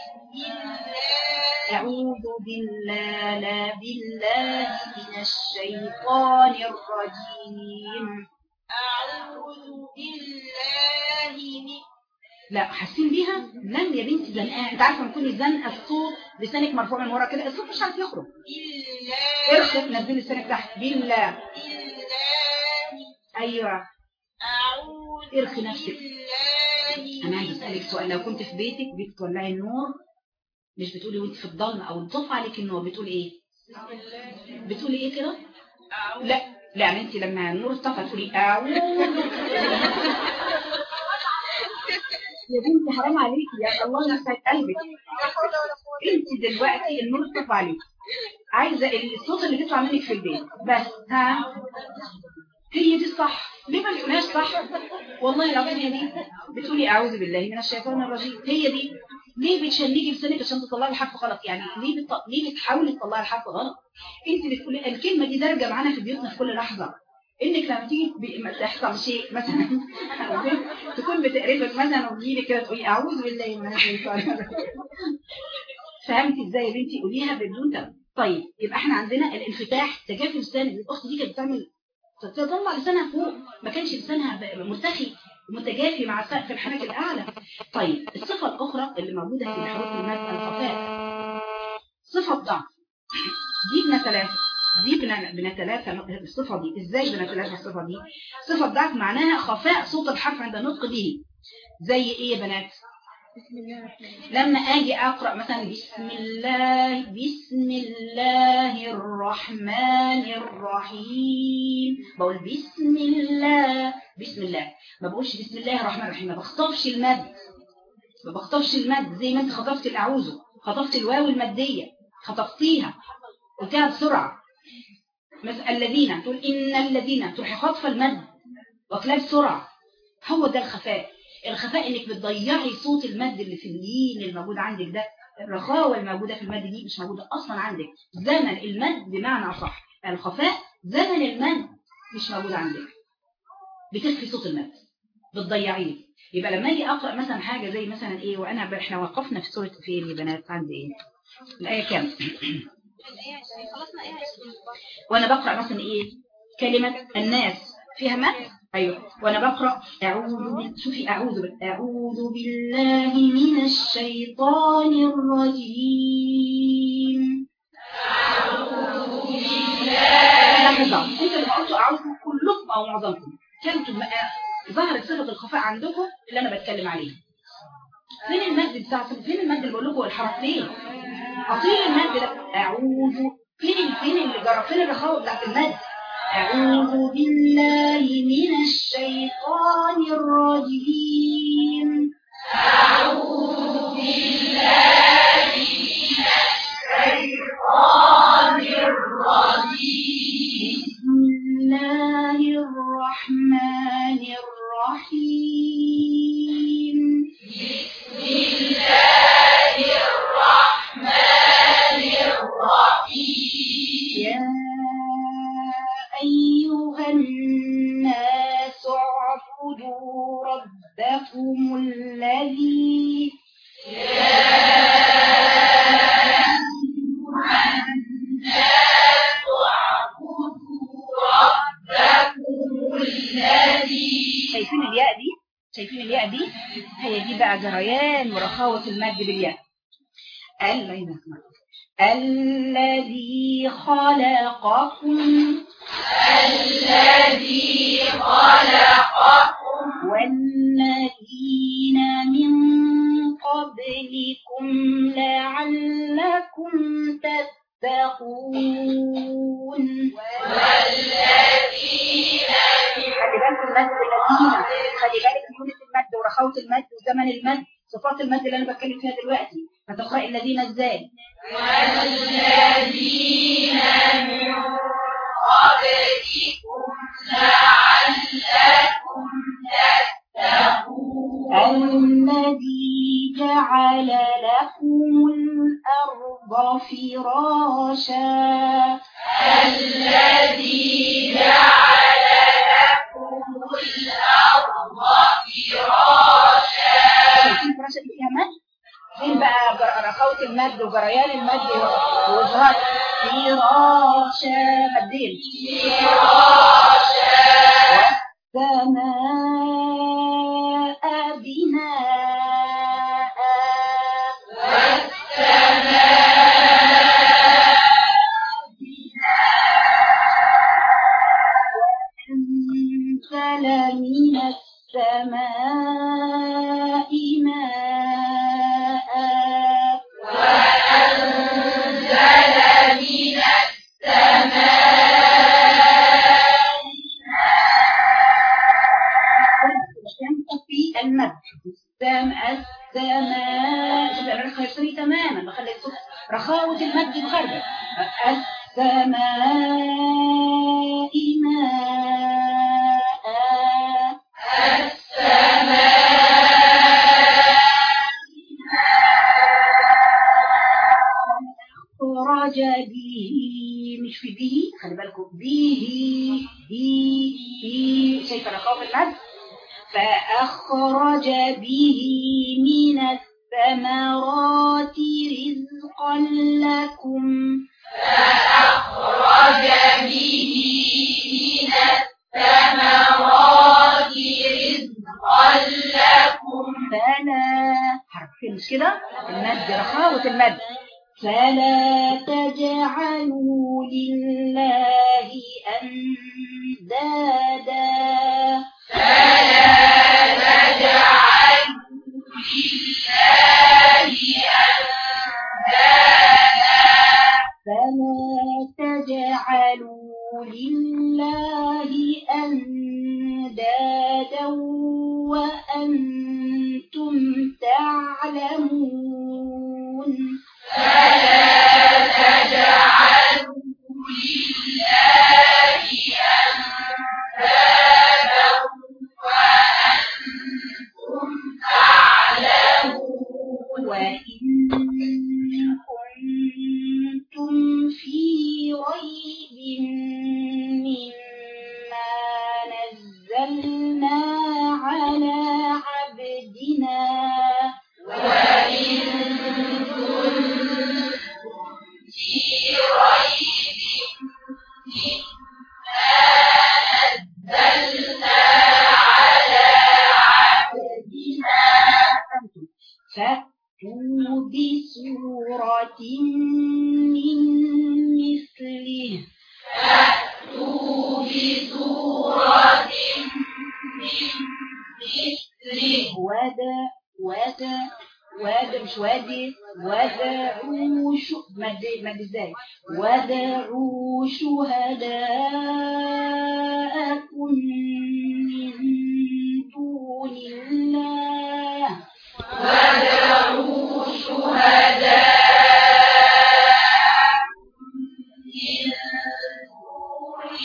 أعوذ بالله لا بالله من الشيطان الرجيم. لا حاسين بيها. لم يا بنتي زنقه انت عارفة لما تكوني زنقه الصوت لسانك مرفوع من ورا كده الصوت مش عارف يخرج. ارخي نزلي لسانك تحت. بالله. أيوه. ارخي نفسك. أنا عايزة أسألك سؤال. لو كنت في بيتك بتولعي النور مش بتقولي وانت في الضلمة أو انطفى عليك النور بتقولي إيه؟ بتقولي إيه كده؟ لا. لا يعني انت لما النور اطفى تقولي أعوذ [laughs] يا بنتي حرام عليكي يا الله يسعد قلبك. انت دلوقتي النور اتطفى عليك عايزه الصوت اللي بيطلع منك في البيت. بس ها هي دي الصح. ليه ما تقولهاش صح؟ والله العظيم هي دي. بتقولي أعوذ بالله من الشيطان الرجيم. هي دي. ليه بتشنجي لسانك عشان تطلعي الحرف غلط؟ يعني ليه بت... ليه بتحاولي تطلعي الحرف غلط؟ انت بتقولي الكلمة دي دارجة معانا في بيوتنا في كل لحظة. إنك لما تيجي تحصل شيء مثلا. [laughs] تكون بتقرفك مثلا وتجيلي كده تقولي أعوذ بالله من الشيطان فهمتي إزاي يا بنتي؟ قوليها بدون تم. طيب يبقى إحنا عندنا الانفتاح. تجافي لسان الأخت دي كانت بتعمل تطلع لسانها فوق. ما كانش لسانها مرتخي متجافي مع سقف الحنك الأعلى. طيب الصفة الأخرى اللي موجودة في حروف المد الخفاء. صفة ضعف دي بنتلافى دي بن- بنتلافى الصفة دي. إزاي بنتلافى الصفة دي؟ صفة ضعف معناها خفاء صوت الحرف عند النطق به. زي إيه يا بنات؟ لما آجي أقرأ مثلا بسم الله بسم الله الرحمن الرحيم. بقول بسم الله بسم الله. ما بقولش بسم الله الرحمن الرحيم. ما بخطفش المد. ما بخطفش المد زي ما أنت خطفت الأعوذ. خطفت الواو الماديه خطفتيها. قلتها بسرعة. الذين تقول إن الذين تروحي خاطفه المد واكلاه بسرعة هو ده الخفاء. الخفاء إنك بتضيعي صوت المد اللي في اللين الموجود عندك ده. الرخاوة الموجودة في المد دي مش موجودة أصلا عندك. زمن المد بمعنى أصح. الخفاء زمن المد مش موجود عندك. بتخفي صوت المد. بتضيعيه. يبقى لما أجي أقرأ مثلا حاجة زي مثلا إيه وأنا إحنا وقفنا في سوره فين يا بنات؟ عند إيه؟ الآية كام؟ وأنا بقرأ مثلا إيه؟ كلمة الناس. فيها مد أيوه. وأنا بقرأ أعوذ شوفي أعوذ أعوذ بالله من الشيطان الرجيم. لحظة. أنتوا اللي قلتوا اعوذ كلكم أو معظمكم. بقى- ظهرت صفه الخفاء عندكم اللي أنا بتكلم عليه فين المد بتاع فين المد اللي بقول لكم الحرف فين اطيل المد ده؟ أعوذ فين فين اللي جرى؟ فين الرخاوه بتاعت المد أعوذ بالله من الشيطان الرجيم. إزاي We all to السماء أنا خيرتني تماما. بخلي الصوت رخاوة المد مخرجة السماء ماء. أخرج به مش في به خلي بالكم. به به شايفة رخاوة المد فأخرج به فلا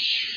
إن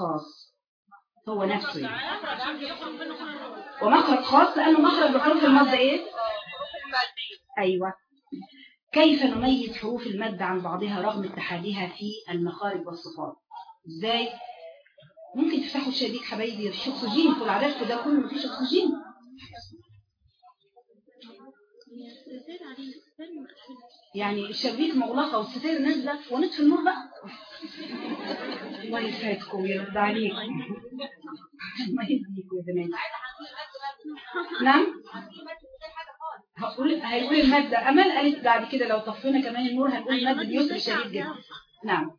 خاص. هو نفسه يعني. ومخرج خاص لأنه مخرج بحروف المد إيه؟ أيوة. كيف نميز حروف المد عن بعضها رغم اتحادها في المخارج والصفات؟ إزاي؟ ممكن تفتحوا الشبيك حبايبي مفيش اكسجين في العدد ده كله مفيش اكسجين يعني الشبيك مغلقة والستائر نازلة ونطفي النور بقى. الله يسعدكم ويرد عليكم الله يهديكم يا بنات. نعم؟ هقول هيقول المادة. أمل قالت بعد كده لو طفينا كمان النور هنقول المادة بيسر شديد جدا. نعم.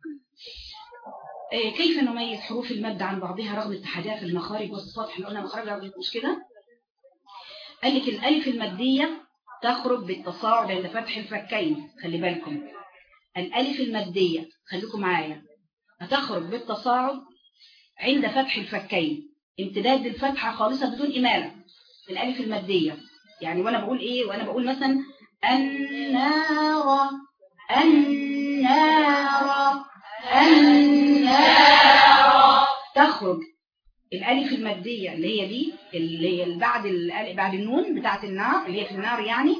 إيه، كيف نميز حروف المادة عن بعضها رغم اتحادها في المخارج والصفات إحنا قلنا مخارجها مش كده قال لك الألف المادية تخرج بالتصاعد عند فتح الفكين. خلي بالكم. الألف المادية. خليكم معايا. هتخرج بالتصاعد عند فتح الفكين. امتداد الفتحة خالصة بدون إمالة. الألف المادية. يعني وأنا بقول إيه؟ وأنا بقول مثلا النار. النار. النار. تخرج الألف المادية اللي هي دي اللي هي بعد بعد النون بتاعه النار اللي هي في النار يعني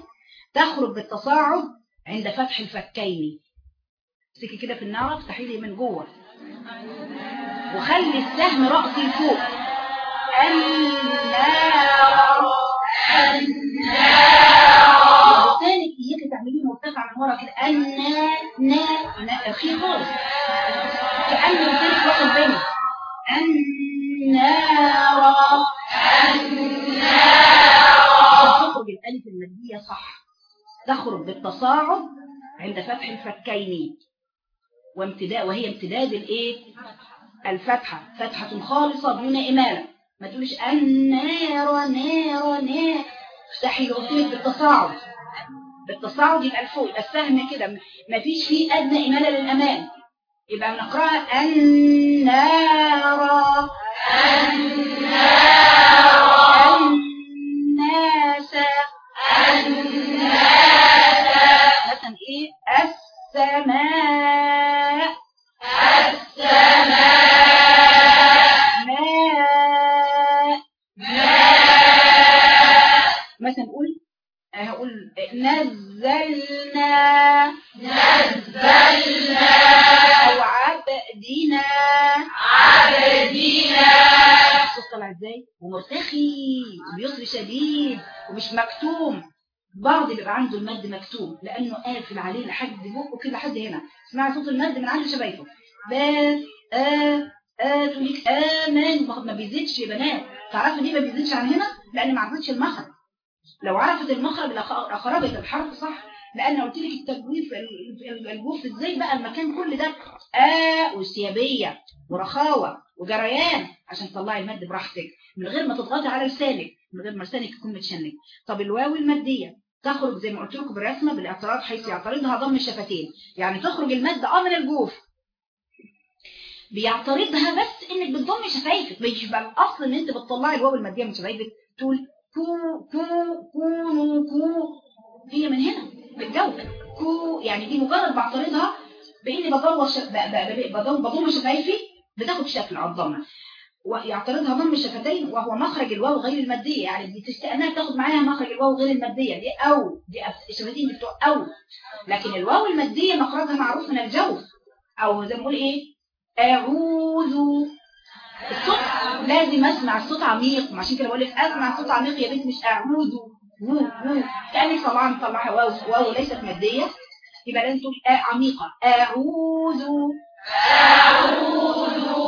تخرج بالتصاعد عند فتح الفكين. امسكي كده في النار افتحي لي من جوه. وخلي السهم رأسي فوق. النار لسانك إياكي تعمليه مرتفع من ورا كده. النا نا نا أخي خالص. كأن لسانك واصل بيني النار. تخرج الالف الماديه صح. تخرج بالتصاعد عند فتح الفكين. وامتداد وهي امتداد الايه الفتحة. فتحة خالصة دون إمالة. ما تقولش النار نار نار. افتحي لغتك بالتصاعد. بالتصاعد يبقى الفوق. يبقى السهم كده. ما فيش فيه أدنى إمالة للامام يبقى بنقراها النار. السماء. إزاي؟ ومرتخي وبيسر شديد ومش مكتوم. بعض بيبقى عنده المد مكتوم لأنه قافل عليه لحد بقه كده لحد هنا. اسمعي صوت المد من عند شبايفه. بس آ آ تقولك آمن ما ما بيزيدش يا بنات. تعرفوا ليه ما بيزيدش عن هنا؟ لأن ما عرفتش المخرج. لو عرفت المخرج لخرجت الحرف صح. لأن قلت لك التجويف ال- ال- الجوف إزاي بقى؟ المكان كل ده آ وسيابيه ورخاوة. وجريان عشان تطلعي المد براحتك من غير ما تضغطي على لسانك من غير ما لسانك يكون متشنج. طب الواو المادية تخرج زي ما قلت لكم بالرسمه بالاعتراض حيث يعترضها ضم الشفتين. يعني تخرج المد من الجوف. بيعترضها بس إنك بتضمي شفايفك. مش يبقى الأصل إن أنت بتطلعي الواو المادية من شفايفك تقول كو كو كونو كو. هي من هنا بالجو كو يعني دي مجرد بعترضها بإني. بضم بضم شفايفي بتاخد شكل الضمه ويعترضها ضم الشفتين وهو مخرج الواو غير المادية. يعني دي تشتاق أنها تاخد معاها مخرج الواو غير المادية. دي أو. دي الشفتين بتوع أو. لكن الواو المادية مخرجها معروف من الجوف. أو زي ما نقول إيه؟ أعوذ. الصوت لازم أسمع الصوت عميق. عشان كده بقول لك أسمع الصوت عميق يا بنت مش أعوذ. وو وو كأنك طبعا طلعها واو. واو ليست مادية. يبقى لازم تقول آ عميقة. أعوذ.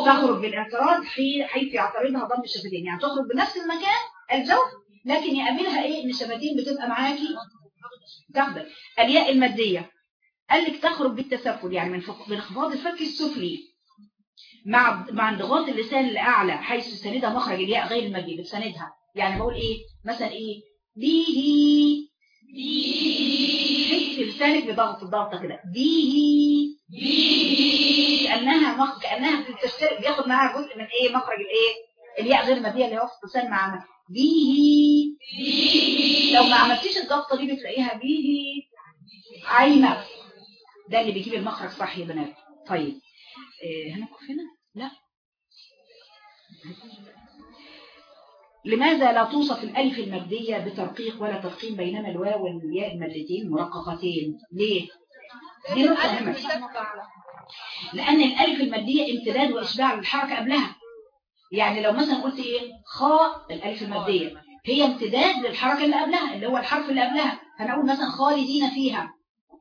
تخرج بالاعتراض حي- حيث يعترضها ضم الشفتين. يعني تخرج بنفس المكان الجوف لكن يقابلها إيه؟ إن الشفتين بتبقى معاكي تاخدك الياء المادية. قال لك تخرج بالتسفل يعني من انخفاض الفك السفلي مع مع انضغاط اللسان الأعلى حيث سندها مخرج الياء غير المادي بتساندها. يعني بقول إيه؟ مثلا إيه؟ به حس لسانك بضغط الضغطه كده. به كانها كأنها بتشترك بياخد معاها جزء من إيه؟ مخرج الإيه؟ الياء غير المادية اللي هو في اللسان مع به لو ما عملتيش الضغطة دي بتلاقيها به عايمة. ده اللي بيجيب المخرج صح يا بنات. طيب. إيه هنقف هنا؟ لا. لماذا لا توصف الألف المادية بترقيق ولا تفخيم بينما الواو والياء المادتين مرققتين؟ ليه؟ دي نقطة لأن الألف المادية امتداد وإشباع للحركة قبلها. يعني لو مثلا قلت إيه؟ خاء الألف المادية. هي امتداد للحركة اللي قبلها اللي هو الحرف اللي قبلها. فنقول مثلا خالدين فيها.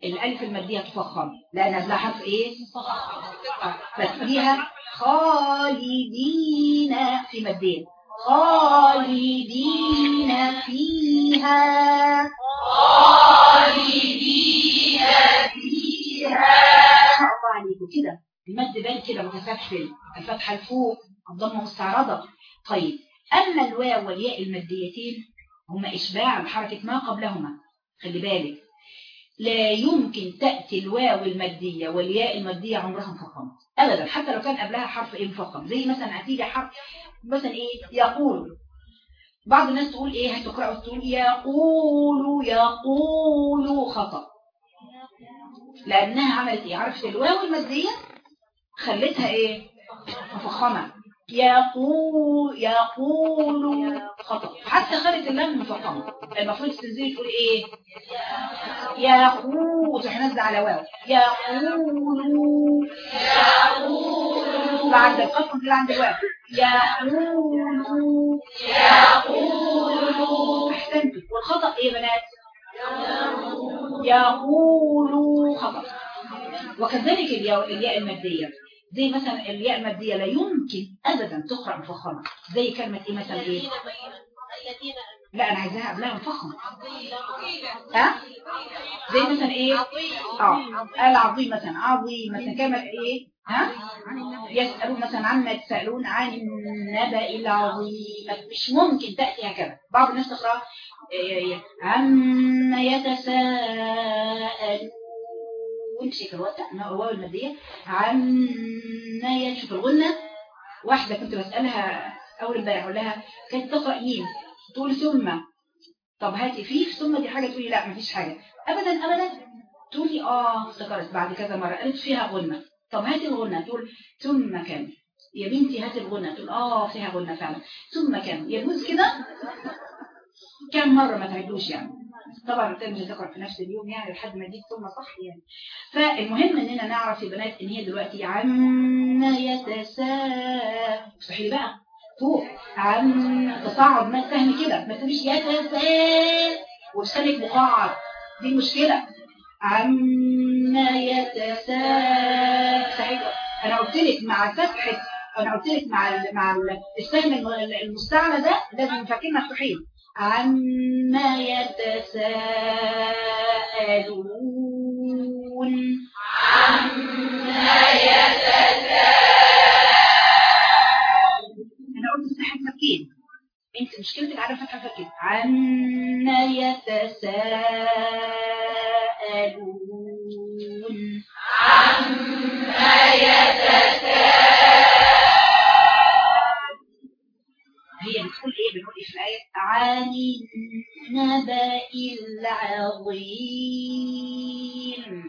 الألف المادية تفخم. لأن قبلها حرف إيه؟ فتقوليها خالدين في مادين خالدين فيها. شاء الله عليكم كده. المد بان كده متفتحل الفتحة الفوق الضمة مستعرضة. طيب أما الواو والياء الماديتين هما إشباع بحركة ما قبلهما. خلي بالك. لا يمكن تأتي الواو المادية والياء المادية عمرها مفخمة أبدا حتى لو كان قبلها حرف إيه مفخم زي مثلا هتيجي حرف مثلا إيه؟ يقول. بعض الناس تقول إيه؟ هتقرأوا تقول يقول يقول خطأ. لأنها عملت إيه؟ عرفت الواو المادية خلتها إيه؟ مفخمة. يقول يقول خطأ. حتى خلت اللام مفخمة المفروض تنزلي تقول إيه؟ يقول. تروح على واو. يقول يقول عند القسم اللي عند الواو. يقول يقول احسنتوا والخطأ يا بنات؟ يقول خطأ. وكذلك الياء الياء المادية. زي مثلا الياء المادية لا يمكن أبدا تقرأ مفخمة زي كلمة إيه مثلا إيه؟ لا أنا عايزاها قبلها مفخمة ها؟ زي مثلا إيه؟ آه العظيم مثلا عظيم مثلا. كلمة إيه؟ ها؟ يسألون مثلا عما يتسألون عن النبأ العظيم. مش ممكن تأتي هكذا. بعض الناس تقرأ عما يتساءلون. الوقت الواو المادية؟ عما يشوف الغنة واحدة كنت بسألها أول امبارح أقول لها كانت تقرأ مين تقول ثم. طب هاتي فيه ثم دي حاجة تقولي لا مفيش حاجة. أبدا أبدا تقولي آه افتكرت بعد كذا مرة قالت فيها غنة. طب هاتي الغنة تقول ثم كان يا بنتي هاتي الغنة تقول آه فيها غنة فعلا. ثم كان يجوز كده كم مرة ما تعدوش يعني. طبعا انت مش هتقرا في نفس اليوم يعني لحد ما تجيب ثم صح يعني. فالمهم إننا نعرف يا بنات إن هي دلوقتي عما يتساءل. مستحيل بقى. فوق. عم تصاعد ما تفهمي كده. ما تقوليش يتساءل. وبسانك مقعد دي مشكلة. عما يتساءل. صحيح. أنا قلت لك مع فتحة أنا قلت لك مع ال مع ال السهم الم- المستعلى ده لازم فاكرين مفتوحين عما يتساءلون. أنا قلت فتحة فكين أنت مشكلتك على فتحة فكين عما يتساءلون. هي بتقول إيه بنقول إيه في الايه عن النبأ العظيم.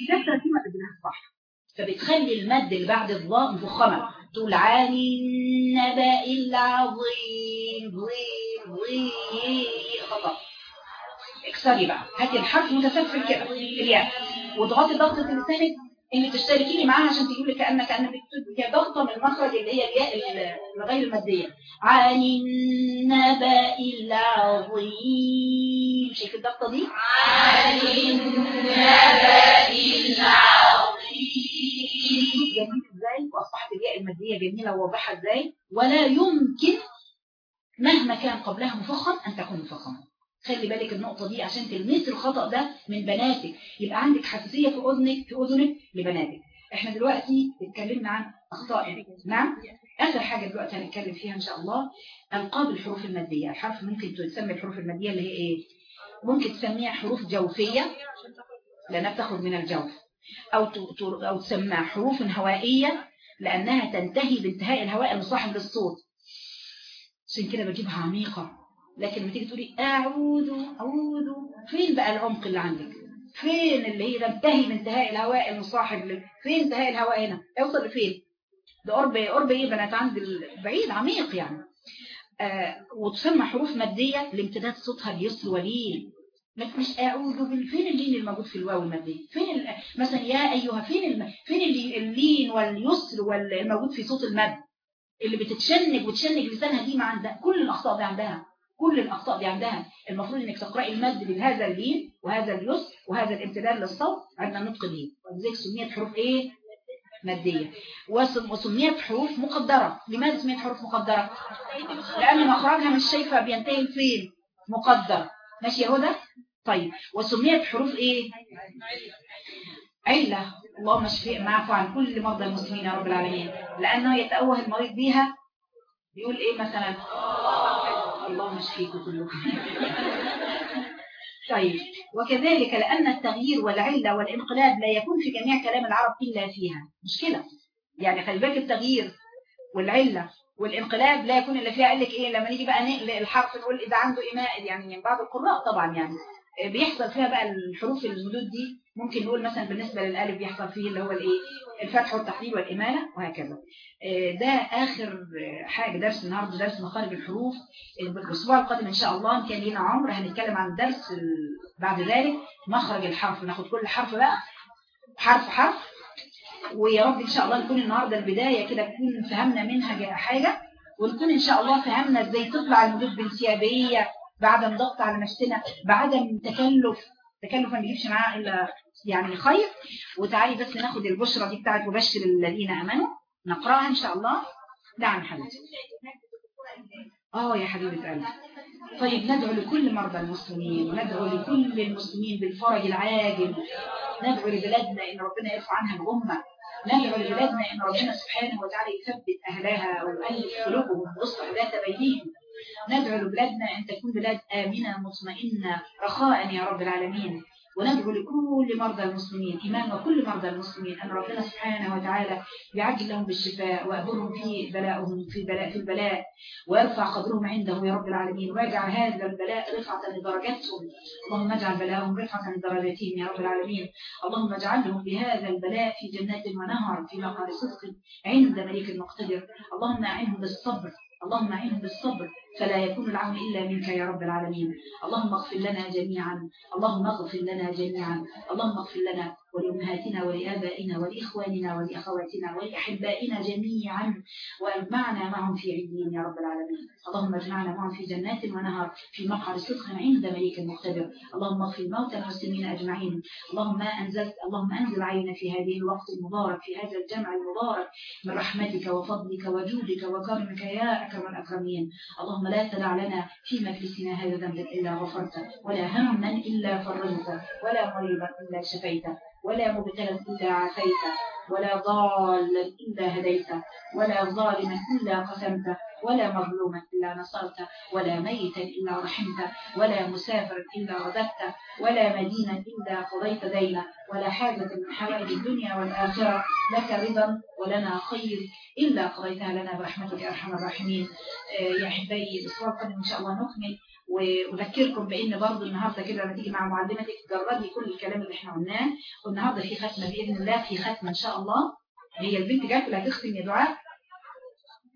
الكسرة دي ما قدرها صح. فبتخلي المد اللي بعد الضاء مفخمة. تقول عن النبأ العظيم. ضي ضي خطأ اكسري بقى هاتي الحرف متسلسل كده. الياء. واضغطي ضغطة لسانك اللي تشتركيني معاها عشان تجيب لك كأنك كأنك بتكتب ضغطة من المخرج اللي هي الياء ال- الغير المادية. عن النبأ العظيم. شايف الضغطة دي؟ جميل إزاي؟ وأصبحت الياء المادية جميلة وواضحة إزاي؟ ولا يمكن مهما كان قبلها مفخم أن تكون مفخمة. خلي بالك النقطة دي عشان تلمسي الخطأ ده من بناتك. يبقى عندك حساسية في أذنك في أذنك لبناتك. إحنا دلوقتي اتكلمنا عن أخطاء نعم؟ آخر حاجة دلوقتي هنتكلم فيها إن شاء الله ألقاب الحروف المادية. الحرف ممكن تسمي الحروف المادية اللي هي إيه؟ ممكن تسميها حروف جوفية. لانها بتاخد من الجوف. أو أو تسمى حروف هوائية لأنها تنتهي بانتهاء الهواء المصاحب للصوت. عشان كده بجيبها عميقة. لكن لما تيجي تقولي أعوذ أعوذ فين بقى العمق اللي عندك؟ فين اللي هي تنتهي بانتهاء الهواء المصاحب. فين انتهاء الهواء هنا؟ يوصل لفين؟ ده قرب قرب إيه؟ بنات عند البعيد عميق يعني. آه وتسمى حروف مادية لامتداد صوتها اليسر ولين مش أعوذ بال فين اللين الموجود في الواو المادية؟ فين ال... مثلا يا أيها فين الم... فين اللي... اللين واليسر والموجود في صوت المد؟ اللي بتتشنج وتشنج لسانها دي ما عندها كل الأخطاء دي عندها. كل الأخطاء دي عندها. المفروض إنك تقرأي المد بهذا اللين وهذا اليسر وهذا الامتداد للصوت عندنا نطق به ولذلك سميت حروف إيه؟ مادية. وسم- وسميت حروف مقدرة. لماذا سميت حروف مقدرة؟ لأن مخرجها مش شايفة بينتهي فين؟ مقدر. ماشي يا هدى؟ طيب. وسميت حروف إيه؟ علة. اللهم اشفي معفو عن كل مرضى المسلمين يا رب العالمين. لأنه يتأوه المريض بيها. بيقول إيه مثلا؟ اللهم اشفيكم كلكم [laughs] طيب وكذلك لأن التغيير والعلة والانقلاب لا يكون في جميع كلام العرب إلا فيها. مشكلة يعني خلي بالك التغيير والعلة والانقلاب لا يكون إلا فيها. قال لك إيه؟ لما نيجي بقى نقل الحرف نقول إذا عنده إيماء يعني بعض القراء طبعا يعني. بيحصل فيها بقى الحروف المدود دي ممكن نقول مثلا بالنسبة للألف بيحصل فيه اللي هو الإيه؟ الفتح والتقليل والإمالة وهكذا. ده آخر حاجة درس النهاردة درس مخارج الحروف. الأسبوع القادم إن شاء الله كان لنا عمر هنتكلم عن درس بعد ذلك مخرج الحرف. ناخد كل حرف بقى حرف حرف. ويا رب إن شاء الله نكون النهاردة البداية كده نكون فهمنا منها حاجة ونكون إن شاء الله فهمنا إزاي تطلع المدود بانسيابية بعدم ضغط على نفسنا بعدم تكلف تكلف ما بيجيبش معاه إلا يعني خير. وتعالي بس ناخد البشرة دي بتاعت مبشر الذين أمنوا. نقرأها إن شاء الله. نعم حبيبتي آه يا حبيبة قلبي. طيب ندعو لكل مرضى المسلمين وندعو لكل المسلمين بالفرج العاجل. ندعو لبلادنا إن ربنا يرفع عنها الغمة. ندعو لبلادنا إن ربنا سبحانه وتعالى يثبت أهلها ويؤلف قلوبهم ويصلح ذات بينهم. ندعو لبلادنا أن تكون بلاد آمنة مطمئنة. رخاء يا رب العالمين. وندعو لكل مرضى المسلمين إمام كل مرضى المسلمين أن ربنا سبحانه وتعالى يعجل لهم بالشفاء وأبرهم في بلائهم في البلاء في البلاء ويرفع قدرهم عنده يا رب العالمين. ويجعل هذا البلاء رفعة لدرجاتهم. اللهم اجعل بلاءهم رفعة لدرجاتهم يا رب العالمين. اللهم اجعلهم بهذا البلاء في جنات ونهر في مقعد صدق عند مليك المقتدر. اللهم أعنهم بالصبر. اللهم أعنهم بالصبر فلا يكون العون إلا منك يا رب العالمين. اللهم اغفر لنا جميعا اللهم اغفر لنا جميعا اللهم اغفر لنا. ولأمهاتنا ولآبائنا ولإخواننا ولأخواتنا ولأحبائنا جميعا. واجمعنا معهم في عيدين يا رب العالمين. اللهم اجمعنا معهم في جنات ونهر في مقعد صدق عند مليك المقتدر اللهم اغفر موتى المسلمين أجمعين. اللهم أنزلت اللهم أنزل علينا في هذه الوقت المبارك في هذا الجمع المبارك. من رحمتك وفضلك وجودك وكرمك يا أكرم الأكرمين. اللهم لا تدع لنا في مجلسنا هذا ذنبا إلا غفرته ولا هما إلا فرجته ولا مريضا إلا شفيته. ولا مبتلا إلا عافيته ولا ضالا إلا هديته ولا ظالما إلا قسمته ولا مظلوما إلا نصرته ولا ميتا إلا رحمته ولا مسافرا إلا رددته ولا مدينا إلا قضيت دينه ولا حاجة من حوائج الدنيا والآخرة لك رضا ولنا خير إلا قضيتها لنا برحمتك يا أرحم الراحمين. يا أحبائي القادم إن شاء الله نكمل. وأذكركم بأن برضه النهاردة كده لما تيجي مع معلمتك تجربي كل الكلام اللي إحنا قلناه. والنهاردة في ختمة بإذن الله في ختمة إن شاء الله. هي البنت جات اللي هتختم يا دعاء.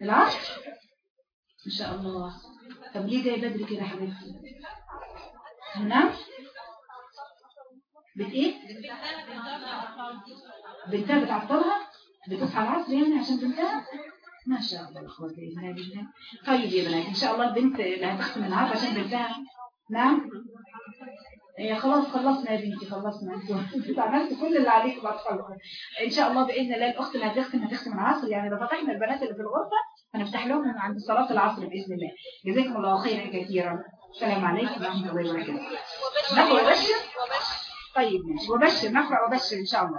العصر؟ إن شاء الله. طب ليه جاي بدري كده يا حبيبتي؟ نعم بت إيه؟ بنتها بتعطلها؟ بتصحى العصر يعني عشان بنتها ما شاء الله اخواتي الله طيب يا بنات إن شاء الله البنت اللي هتختم النهارده عشان بنتها نعم؟ هي خلاص خلصنا يا بنتي خلصنا. [laughs] أنتوا عملتوا كل اللي عليكم بعد خلص إن شاء الله بإذن الله الأخت اللي هتختم هتختم العصر. يعني لو فتحنا البنات اللي في الغرفة هنفتح لهم عند صلاة العصر بإذن الله. جزاكم الله خيرا كثيرا. السلام عليكم ورحمة الله وبركاته. نقرأ وبشر طيب ماشي. وبشر نقرأ وبشر إن شاء الله.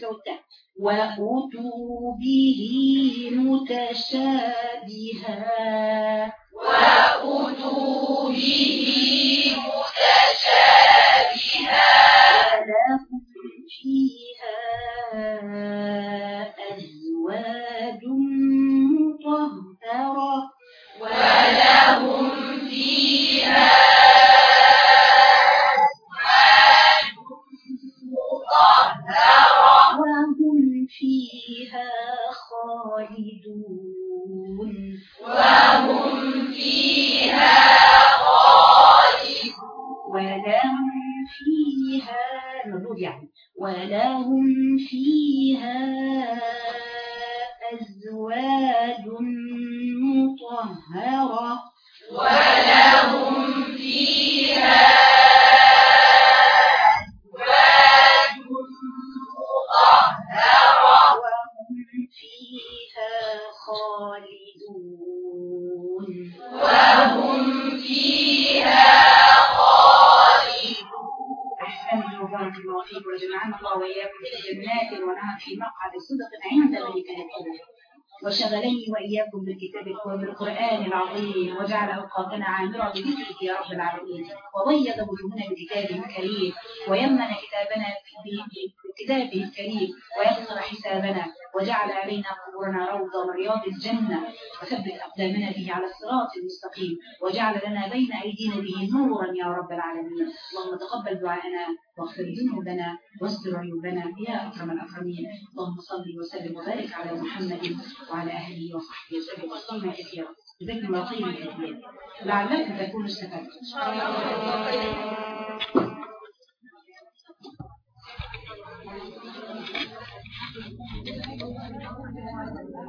والتاء وأتوا به متشابها وأتوا به متشابها وجعل أوقاتنا عامرة بذكرك يا رب العالمين. وبيض وجوهنا بكتابه الكريم ويمن كتابنا بكتابه الكريم ويغفر حسابنا وجعل علينا قبورنا روضة من رياض الجنة وثبت أقدامنا به على الصراط المستقيم وجعل لنا بين أيدينا به نورا يا رب العالمين. اللهم تقبل دعاءنا واغفر ذنوبنا واستر عيوبنا يا أكرم الأكرمين. اللهم صل وسلم وبارك على محمد وعلى أهله وصحبه وسلم. تسليما كثيرا الله خيرا كثيرا لعلكم تكونوا استفدتم.